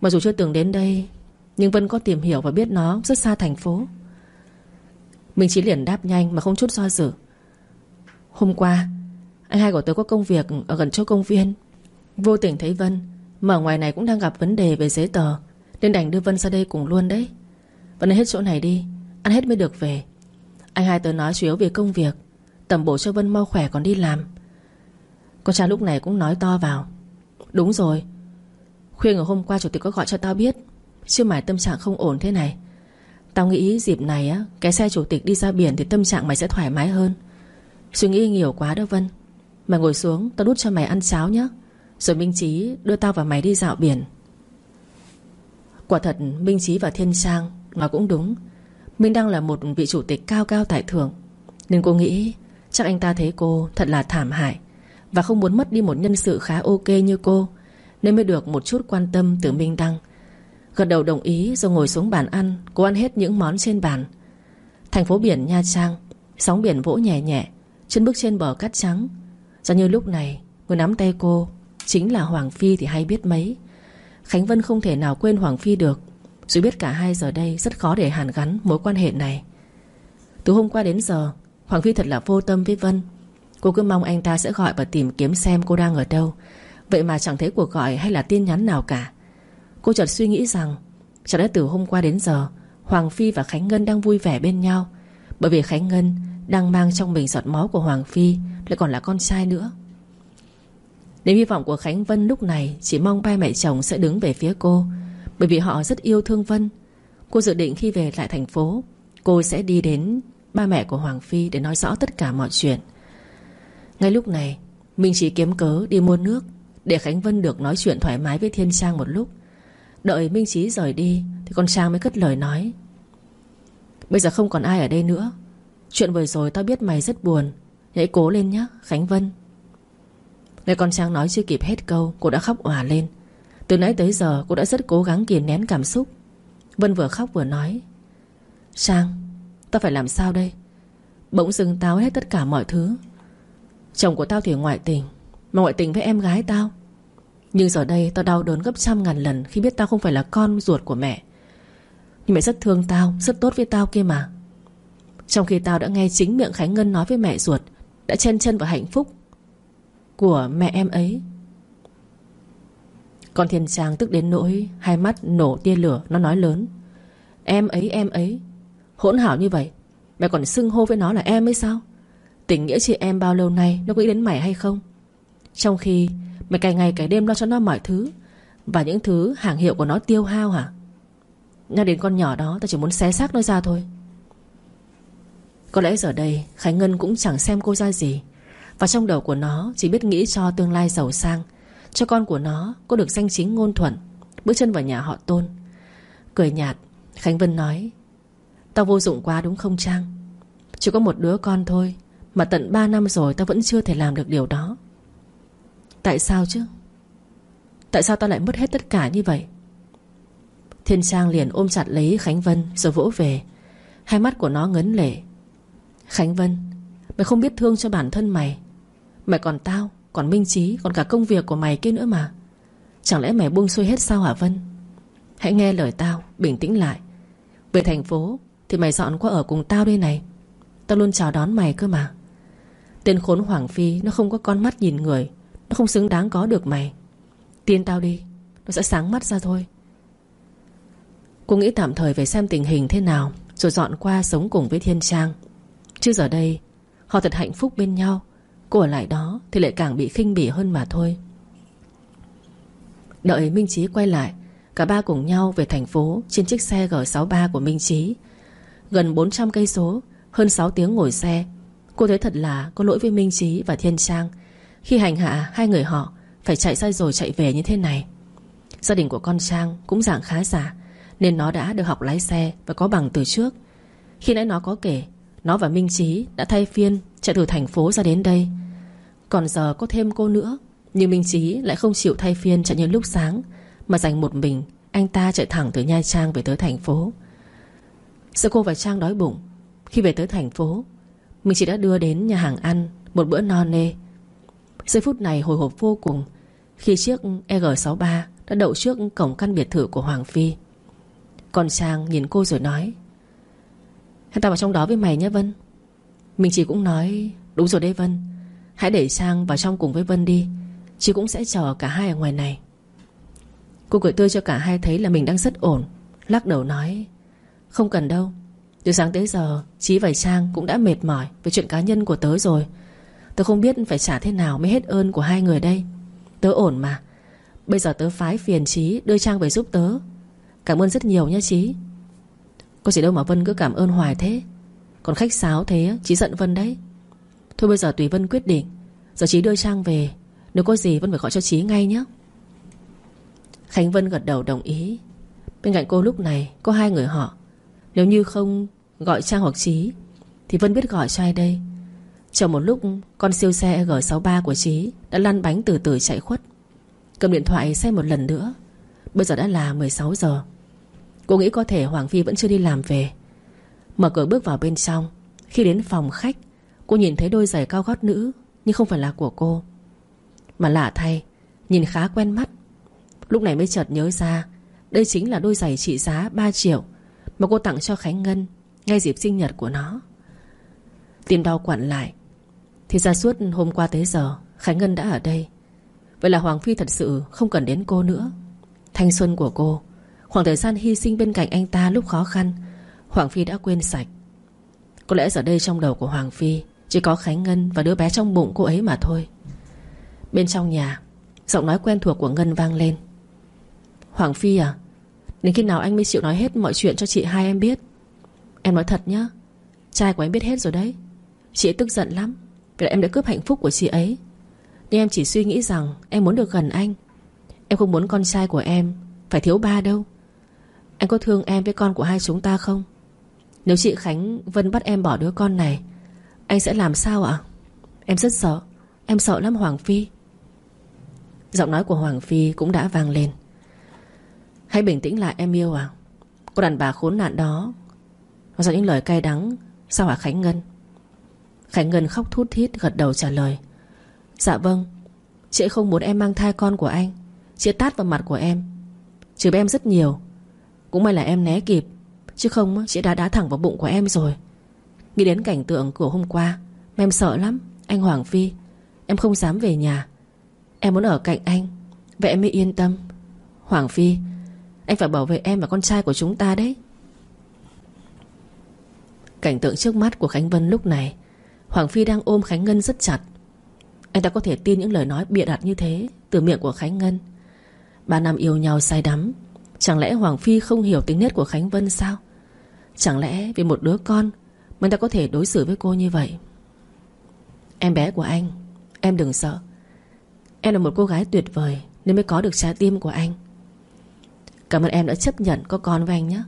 Mặc dù chưa từng đến đây, Nhưng Vân có tìm hiểu và biết nó rất xa thành phố. Mình chỉ liền đáp nhanh Mà không chút do dự. Hôm qua, Anh hai của tớ có công việc ở gần chỗ công viên. Vô tình thấy Vân, Mà ngoài này cũng đang gặp vấn đề về giấy tờ, Nên đành đưa Vân ra đây cùng luôn đấy. Vân hết chỗ này đi, Ăn hết mới được về. Anh hai tớ nói chủ yếu về công việc Tầm bổ cho Vân mau khỏe còn đi làm. Con cha lúc này cũng nói to vào. Đúng rồi khuyên ngày hôm qua chủ tịch có gọi cho tao biết, Chứ mải tâm trạng không ổn thế này Tao nghĩ dịp này á, Cái xe chủ tịch đi ra biển thì tâm trạng mày sẽ thoải mái hơn. Suy nghĩ nhiều quá đó Vân. Mày ngồi xuống, tao đút cho mày ăn cháo nhé Rồi Minh Trí đưa tao và mày đi dạo biển. Quả thật, Minh Trí và Thiên Sang Nói cũng đúng. Minh đang là một vị chủ tịch cao cao tại thượng. Nên cô nghĩ Chắc anh ta thấy cô thật là thảm hại Và không muốn mất đi một nhân sự khá ok như cô, Nên mới được một chút quan tâm từ Minh Đăng. Gật đầu đồng ý rồi ngồi xuống bàn ăn, Cô ăn hết những món trên bàn. Thành phố biển Nha Trang, Sóng biển vỗ nhẹ nhẹ Chân bước trên bờ cát trắng. Ra như lúc này, Người nắm tay cô Chính là Hoàng Phi thì hay biết mấy. Khánh Vân không thể nào quên Hoàng Phi được, Dù biết cả hai giờ đây rất khó để hàn gắn mối quan hệ này. Từ hôm qua đến giờ, Hoàng Phi thật là vô tâm với Vân. Cô cứ mong anh ta sẽ gọi và tìm kiếm xem cô đang ở đâu. Vậy mà chẳng thấy cuộc gọi hay là tin nhắn nào cả. Cô chợt suy nghĩ rằng Chẳng lẽ từ hôm qua đến giờ, Hoàng Phi và Khánh Ngân đang vui vẻ bên nhau? Bởi vì Khánh Ngân đang mang trong mình giọt máu của Hoàng Phi, Lại còn là con trai nữa. Nếu hy vọng của Khánh Vân lúc này Chỉ mong ba mẹ chồng sẽ đứng về phía cô, Bởi vì họ rất yêu thương Vân. Cô dự định khi về lại thành phố, Cô sẽ đi đến ba mẹ của Hoàng Phi Để nói rõ tất cả mọi chuyện. Ngay lúc này Mình chỉ kiếm cớ đi mua nước Để Khánh Vân được nói chuyện thoải mái với Thiên Trang một lúc. Đợi Minh Trí rời đi, Thì con Trang mới cất lời nói. Bây giờ không còn ai ở đây nữa. Chuyện vừa rồi tao biết mày rất buồn. Hãy cố lên nhé Khánh Vân. Nghe con Trang nói chưa kịp hết câu, Cô đã khóc òa lên. Từ nãy tới giờ, cô đã rất cố gắng kiềm nén cảm xúc. Vân vừa khóc vừa nói, Trang, Tao phải làm sao đây? Bỗng dưng tao hết tất cả mọi thứ. Chồng của tao thì ngoại tình, Mà ngoại tình với em gái tao. Nhưng giờ đây tao đau đớn gấp trăm ngàn lần Khi biết tao không phải là con ruột của mẹ. Nhưng mẹ rất thương tao, Rất tốt với tao kia mà. Trong khi tao đã nghe chính miệng Khánh Ngân nói với mẹ ruột, Đã chen chân vào hạnh phúc Của mẹ em ấy. Con thiên trang tức đến nỗi Hai mắt nổ tia lửa, Nó nói lớn, Em ấy em ấy, Hỗn hảo như vậy, mẹ còn xưng hô với nó là em ấy sao? Tình nghĩa chị em bao lâu nay, Nó có nghĩ đến mày hay không? Trong khi mày cày ngày cày đêm lo cho nó mọi thứ. Và những thứ hàng hiệu của nó tiêu hao hả? Nghe đến con nhỏ đó Tao chỉ muốn xé xác nó ra thôi. Có lẽ giờ đây, Khánh Ngân cũng chẳng xem cô ra gì. Và trong đầu của nó, chỉ biết nghĩ cho tương lai giàu sang. Cho con của nó có được danh chính ngôn thuận, Bước chân vào nhà họ tôn. Cười nhạt, Khánh Vân nói, Tao vô dụng quá đúng không Trang? Chỉ có một đứa con thôi, Mà tận 3 năm rồi tao vẫn chưa thể làm được điều đó. Tại sao chứ? Tại sao tao lại mất hết tất cả như vậy? Thiên Trang liền ôm chặt lấy Khánh Vân Rồi vỗ về. Hai mắt của nó ngấn lệ. Khánh Vân, Mày không biết thương cho bản thân mày. Mày còn tao, Còn Minh Trí, Còn cả công việc của mày kia nữa mà. Chẳng lẽ mày buông xuôi hết sao hả Vân? Hãy nghe lời tao, Bình tĩnh lại. Về thành phố Thì mày dọn qua ở cùng tao đây này. Tao luôn chào đón mày cơ mà. Tên khốn Hoàng Phi Nó không có con mắt nhìn người. Nó không xứng đáng có được mày. Tin tao đi, Nó sẽ sáng mắt ra thôi. Cô nghĩ tạm thời về xem tình hình thế nào, Rồi dọn qua sống cùng với Thiên Trang. Chứ giờ đây, Họ thật hạnh phúc bên nhau. Cô ở lại đó thì lại càng bị khinh bỉ hơn mà thôi. Đợi Minh Trí quay lại, Cả ba cùng nhau về thành phố Trên chiếc xe G63 của Minh Trí Gần 400 cây số, Hơn 6 tiếng ngồi xe. Cô thấy thật là có lỗi với Minh Trí và Thiên Trang. Khi hành hạ hai người họ, Phải chạy sai rồi chạy về như thế này. Gia đình của con Trang cũng dạng khá giả, Nên nó đã được học lái xe Và có bằng từ trước. Khi nãy nó có kể, Nó và Minh Trí đã thay phiên Chạy từ thành phố ra đến đây. Còn giờ có thêm cô nữa, Nhưng Minh Trí lại không chịu thay phiên chạy như lúc sáng, Mà dành một mình Anh ta chạy thẳng từ Nha Trang về tới thành phố. Sợ cô và Trang đói bụng, Khi về tới thành phố Mình chỉ đã đưa đến nhà hàng ăn Một bữa no nê. Giây phút này hồi hộp vô cùng, Khi chiếc EG63 đã đậu trước cổng căn biệt thự của Hoàng Phi. Còn Trang nhìn cô rồi nói, Hãy tao vào trong đó với mày nhé, Vân. Mình chỉ cũng nói, Đúng rồi đấy, Vân. Hãy để Trang vào trong cùng với Vân đi. Chị cũng sẽ chờ cả hai ở ngoài này. Cô cười tươi cho cả hai thấy là mình đang rất ổn, Lắc đầu nói, Không cần đâu. Từ sáng tới giờ, Chí và Trang cũng đã mệt mỏi Về chuyện cá nhân của tớ rồi. Tớ không biết phải trả thế nào mới hết ơn của hai người đây. Tớ ổn mà. Bây giờ tớ phái phiền Chí đưa Trang về giúp tớ. Cảm ơn rất nhiều nha Chí. Có gì đâu mà Vân cứ cảm ơn hoài thế. Còn khách sáo thế, Chí giận Vân đấy. Thôi bây giờ tùy Vân quyết định. Giờ Chí đưa Trang về. Nếu có gì Vân phải gọi cho Chí ngay nhé Khánh Vân gật đầu đồng ý. Bên cạnh cô lúc này, có hai người họ. Nếu như không gọi Trang hoặc Chí, Thì Vân biết gọi cho ai đây? Chờ một lúc, Con siêu xe G63 của Chí Đã lăn bánh từ từ chạy khuất. Cầm điện thoại xem một lần nữa. Bây giờ đã là 16 giờ. Cô nghĩ có thể Hoàng Phi vẫn chưa đi làm về. Mở cửa bước vào bên trong. Khi đến phòng khách, Cô nhìn thấy đôi giày cao gót nữ, Nhưng không phải là của cô. Mà lạ thay, Nhìn khá quen mắt. Lúc này mới chợt nhớ ra, Đây chính là đôi giày trị giá 3 triệu Mà cô tặng cho Khánh Ngân Ngay dịp sinh nhật của nó. Tim đau quặn lại thì ra suốt hôm qua tới giờ Khánh Ngân đã ở đây. Vậy là Hoàng Phi thật sự không cần đến cô nữa. Thanh xuân của cô, Khoảng thời gian hy sinh bên cạnh anh ta lúc khó khăn, Hoàng Phi đã quên sạch. Có lẽ giờ đây trong đầu của Hoàng Phi Chỉ có Khánh Ngân và đứa bé trong bụng cô ấy mà thôi. Bên trong nhà, Giọng nói quen thuộc của Ngân vang lên. Hoàng Phi à Đến khi nào anh mới chịu nói hết mọi chuyện cho chị hai em biết? Em nói thật nhá, Trai của em biết hết rồi đấy. Chị ấy tức giận lắm. Vì là em đã cướp hạnh phúc của chị ấy. Nhưng em chỉ suy nghĩ rằng em muốn được gần anh. Em không muốn con trai của em Phải thiếu ba đâu. Anh có thương em với con của hai chúng ta không? Nếu chị Khánh Vân bắt em bỏ đứa con này, Anh sẽ làm sao ạ? Em rất sợ. Em sợ lắm Hoàng Phi. Giọng nói của Hoàng Phi cũng đã vang lên. Hãy bình tĩnh lại em yêu à Cô đàn bà khốn nạn đó. Nó ra những lời cay đắng, Sao hả Khánh Ngân? Khánh Ngân khóc thút thít, gật đầu trả lời. Dạ vâng Chị không muốn em mang thai con của anh, Chị tát vào mặt của em. Chửi em rất nhiều, Cũng may là em né kịp, Chứ không chị đã đá thẳng vào bụng của em rồi. Nghĩ đến cảnh tượng của hôm qua, Mà em sợ lắm, Anh Hoàng Phi, Em không dám về nhà. Em muốn ở cạnh anh, Vậy em mới yên tâm. Hoàng Phi, Anh phải bảo vệ em và con trai của chúng ta đấy. Cảnh tượng trước mắt của Khánh Vân lúc này Hoàng Phi đang ôm Khánh Ngân rất chặt. Anh ta có thể tin những lời nói bịa đặt như thế Từ miệng của Khánh Ngân. Ba năm yêu nhau say đắm, Chẳng lẽ Hoàng Phi không hiểu tính nết của Khánh Vân sao? Chẳng lẽ vì một đứa con Mình ta có thể đối xử với cô như vậy? Em bé của anh, Em đừng sợ. Em là một cô gái tuyệt vời Nên mới có được trái tim của anh. Cảm ơn em đã chấp nhận có con với anh nhé.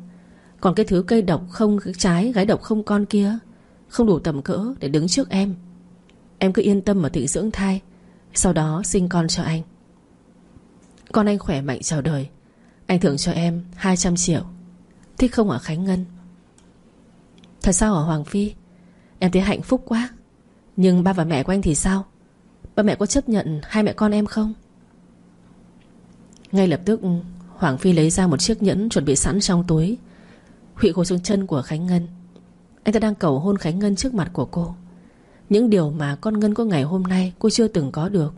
Còn cái thứ cây độc không trái Gái độc không con kia không đủ tầm cỡ để đứng trước em. Em cứ yên tâm mà thịnh dưỡng thai, Sau đó sinh con cho anh. Con anh khỏe mạnh chào đời. Anh thưởng cho em 200 triệu. Thích không ở Khánh Ngân? Thật sao ở Hoàng Phi? Em thấy hạnh phúc quá. Nhưng ba và mẹ của anh thì sao? Ba mẹ có chấp nhận hai mẹ con em không? Ngay lập tức, Hoàng Phi lấy ra một chiếc nhẫn Chuẩn bị sẵn trong túi Hụy gối xuống chân của Khánh Ngân. Anh ta đang cầu hôn Khánh Ngân trước mặt của cô. Những điều mà con Ngân có ngày hôm nay Cô chưa từng có được.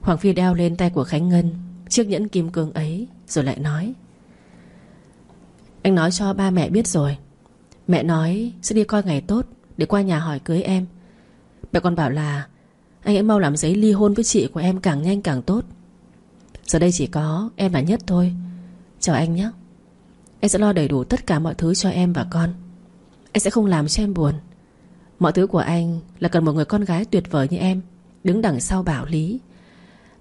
Hoàng Phi đeo lên tay của Khánh Ngân, Chiếc nhẫn kim cương ấy, Rồi lại nói, Anh nói cho ba mẹ biết rồi. Mẹ nói sẽ đi coi ngày tốt Để qua nhà hỏi cưới em. Mẹ còn bảo là Anh hãy mau làm giấy ly hôn với chị của em càng nhanh càng tốt. Giờ đây chỉ có em là nhất thôi. Chào anh nhé. Anh sẽ lo đầy đủ tất cả mọi thứ cho em và con. Anh sẽ không làm cho em buồn. Mọi thứ của anh là cần một người con gái tuyệt vời như em, Đứng đằng sau bảo lý.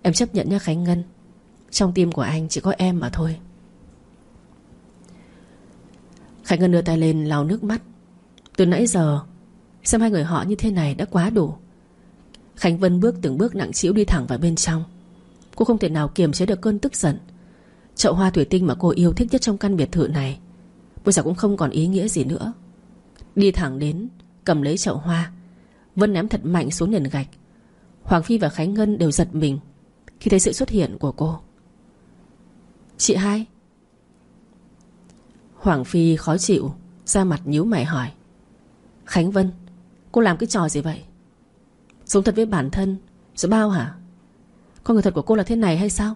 Em chấp nhận nha Khánh Ngân. Trong tim của anh chỉ có em mà thôi. Khánh Ngân đưa tay lên lau nước mắt. Từ nãy giờ, Xem hai người họ như thế này đã quá đủ. Khánh Vân bước từng bước nặng trĩu đi thẳng vào bên trong. Cô không thể nào kiềm chế được cơn tức giận. Chậu hoa thủy tinh mà cô yêu thích nhất trong căn biệt thự này, Bây giờ cũng không còn ý nghĩa gì nữa. Đi thẳng đến, Cầm lấy chậu hoa. Vân ném thật mạnh xuống nền gạch. Hoàng Phi và Khánh Ngân đều giật mình Khi thấy sự xuất hiện của cô. Chị hai? Hoàng Phi khó chịu Ra mặt nhíu mày hỏi. Khánh Vân, Cô làm cái trò gì vậy? Sống thật với bản thân Rồi bao hả? Con người thật của cô là thế này hay sao?